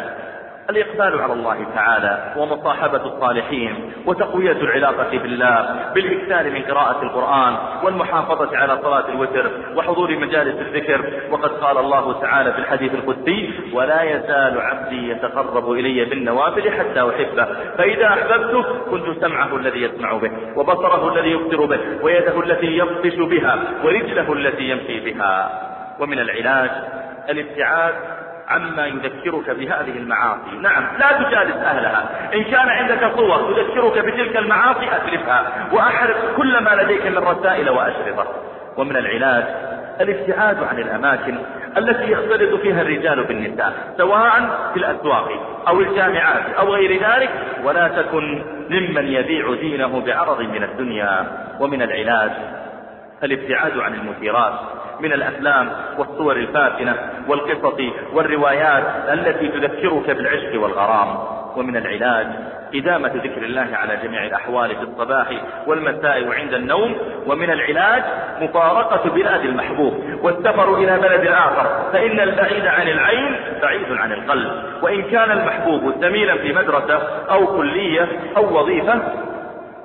الإقبال على الله تعالى ومصاحبة الصالحين وتقوية العلاقة بالله بالإكثار من قراءة القرآن والمحافظة على صلاة الوتر وحضور مجالس الذكر. وقد قال الله تعالى في الحديث القدسي ولا يزال عبدي يتقرب إلي بالنوافل حتى أحبه فإذا أحببته كنت سمعه الذي يسمع به وبصره الذي يبصر به ويده التي يبطش بها ورجله التي يمشي بها. ومن العلاج الابتعاد عما يذكرك بهذه المعاصي. نعم لا تجالس أهلها. إن كان عندك صور تذكرك بتلك المعاصي أتلفها. وأحرق كل ما لديك من رسائل وأشرطة. ومن العلاج الابتعاد عن الأماكن التي يختلط فيها الرجال بالنساء سواء في الأسواق أو الجامعات أو غير ذلك. ولا تكن ممن يبيع دينه بعرض من الدنيا. ومن العلاج الابتعاد عن المثيرات من الأفلام والصور الفاتنة والقصص والروايات التي تذكرك بالعشق والغرام. ومن العلاج إدامة ذكر الله على جميع الأحوال في الصباح والمساء وعند النوم. ومن العلاج مفارقة بلاد المحبوب والسفر إلى بلد آخر. فإن البعيد عن العين بعيد عن القلب. وإن كان المحبوب زميلا في مدرسة أو كلية أو وظيفة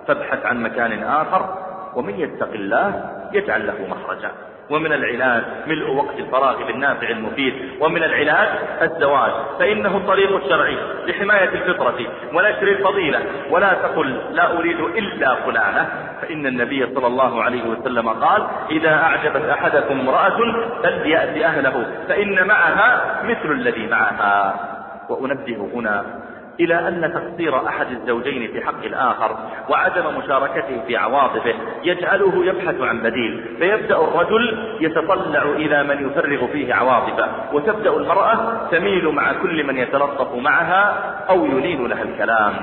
فابحث عن مكان آخر ومن يتق الله يجعل له مخرجا. ومن العلاج ملء وقت الفراغ بالنافع المفيد. ومن العلاج الزواج. فإنه الطريق الشرعي لحماية الفطرة. ونشر الفضيلة. ولا تقل لا أريد إلا فلانة. فإن النبي صلى الله عليه وسلم قال إذا أعجبت أحدكم امرأة فليأتي أهله. فإن معها مثل الذي معها. وأنبه هنا إلى أن تقصير أحد الزوجين في حق الآخر وعدم مشاركته في عواطفه يجعله يبحث عن بديل فيبدأ الرجل يتطلع إلى من يفرغ فيه عواطفه وتبدأ المرأة تميل مع كل من يتلطف معها أو يلين لها الكلام.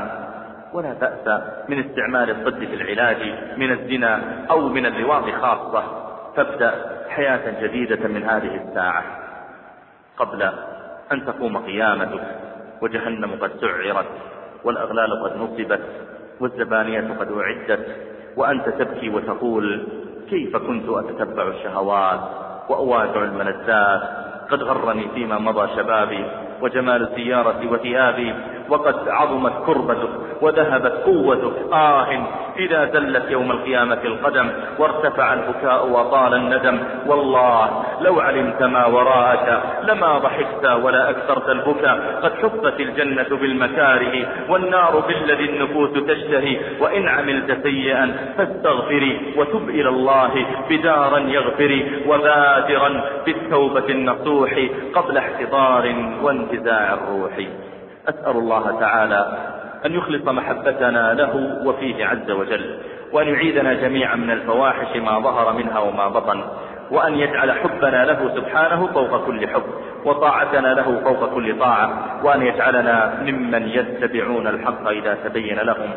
ولا بأس من استعمال الضد في العلاج من الزنا أو من اللواط خاصة. تبدأ حياة جديدة من هذه الساعة. قبل أن تقوم قيامتك وجهنم قد سعرت والأغلال قد نصبت والزبانية قد أعدت وأنت تبكي وتقول كيف كنت أتتبع الشهوات وأوادع الملذات؟ قد غرني فيما مضى شبابي وجمال سيارتي وثيابي وقد عظمت كربة وذهبت قوتك. آه إذا زلت يوم القيامة القدم وارتفع البكاء وطال الندم والله لو علمت ما وراءك لما ضحكت ولا أكثرت البكاء. قد حفت الجنة بالمكاره والنار بالذي النفوس تشتهي. وإن عملت سيئا فاستغفري وتب إلى الله بدارا يغفري وبادرا بالتوبة النصوح قبل احتضار وانتزاع الروح. أسأل الله تعالى أن يخلص محبتنا له وفيه عز وجل وأن يعيدنا جميعا من الفواحش ما ظهر منها وما بطن وأن يجعل حبنا له سبحانه فوق كل حب وطاعتنا له فوق كل طاعة وأن يجعلنا ممن يتبعون الحق إذا تبين لهم.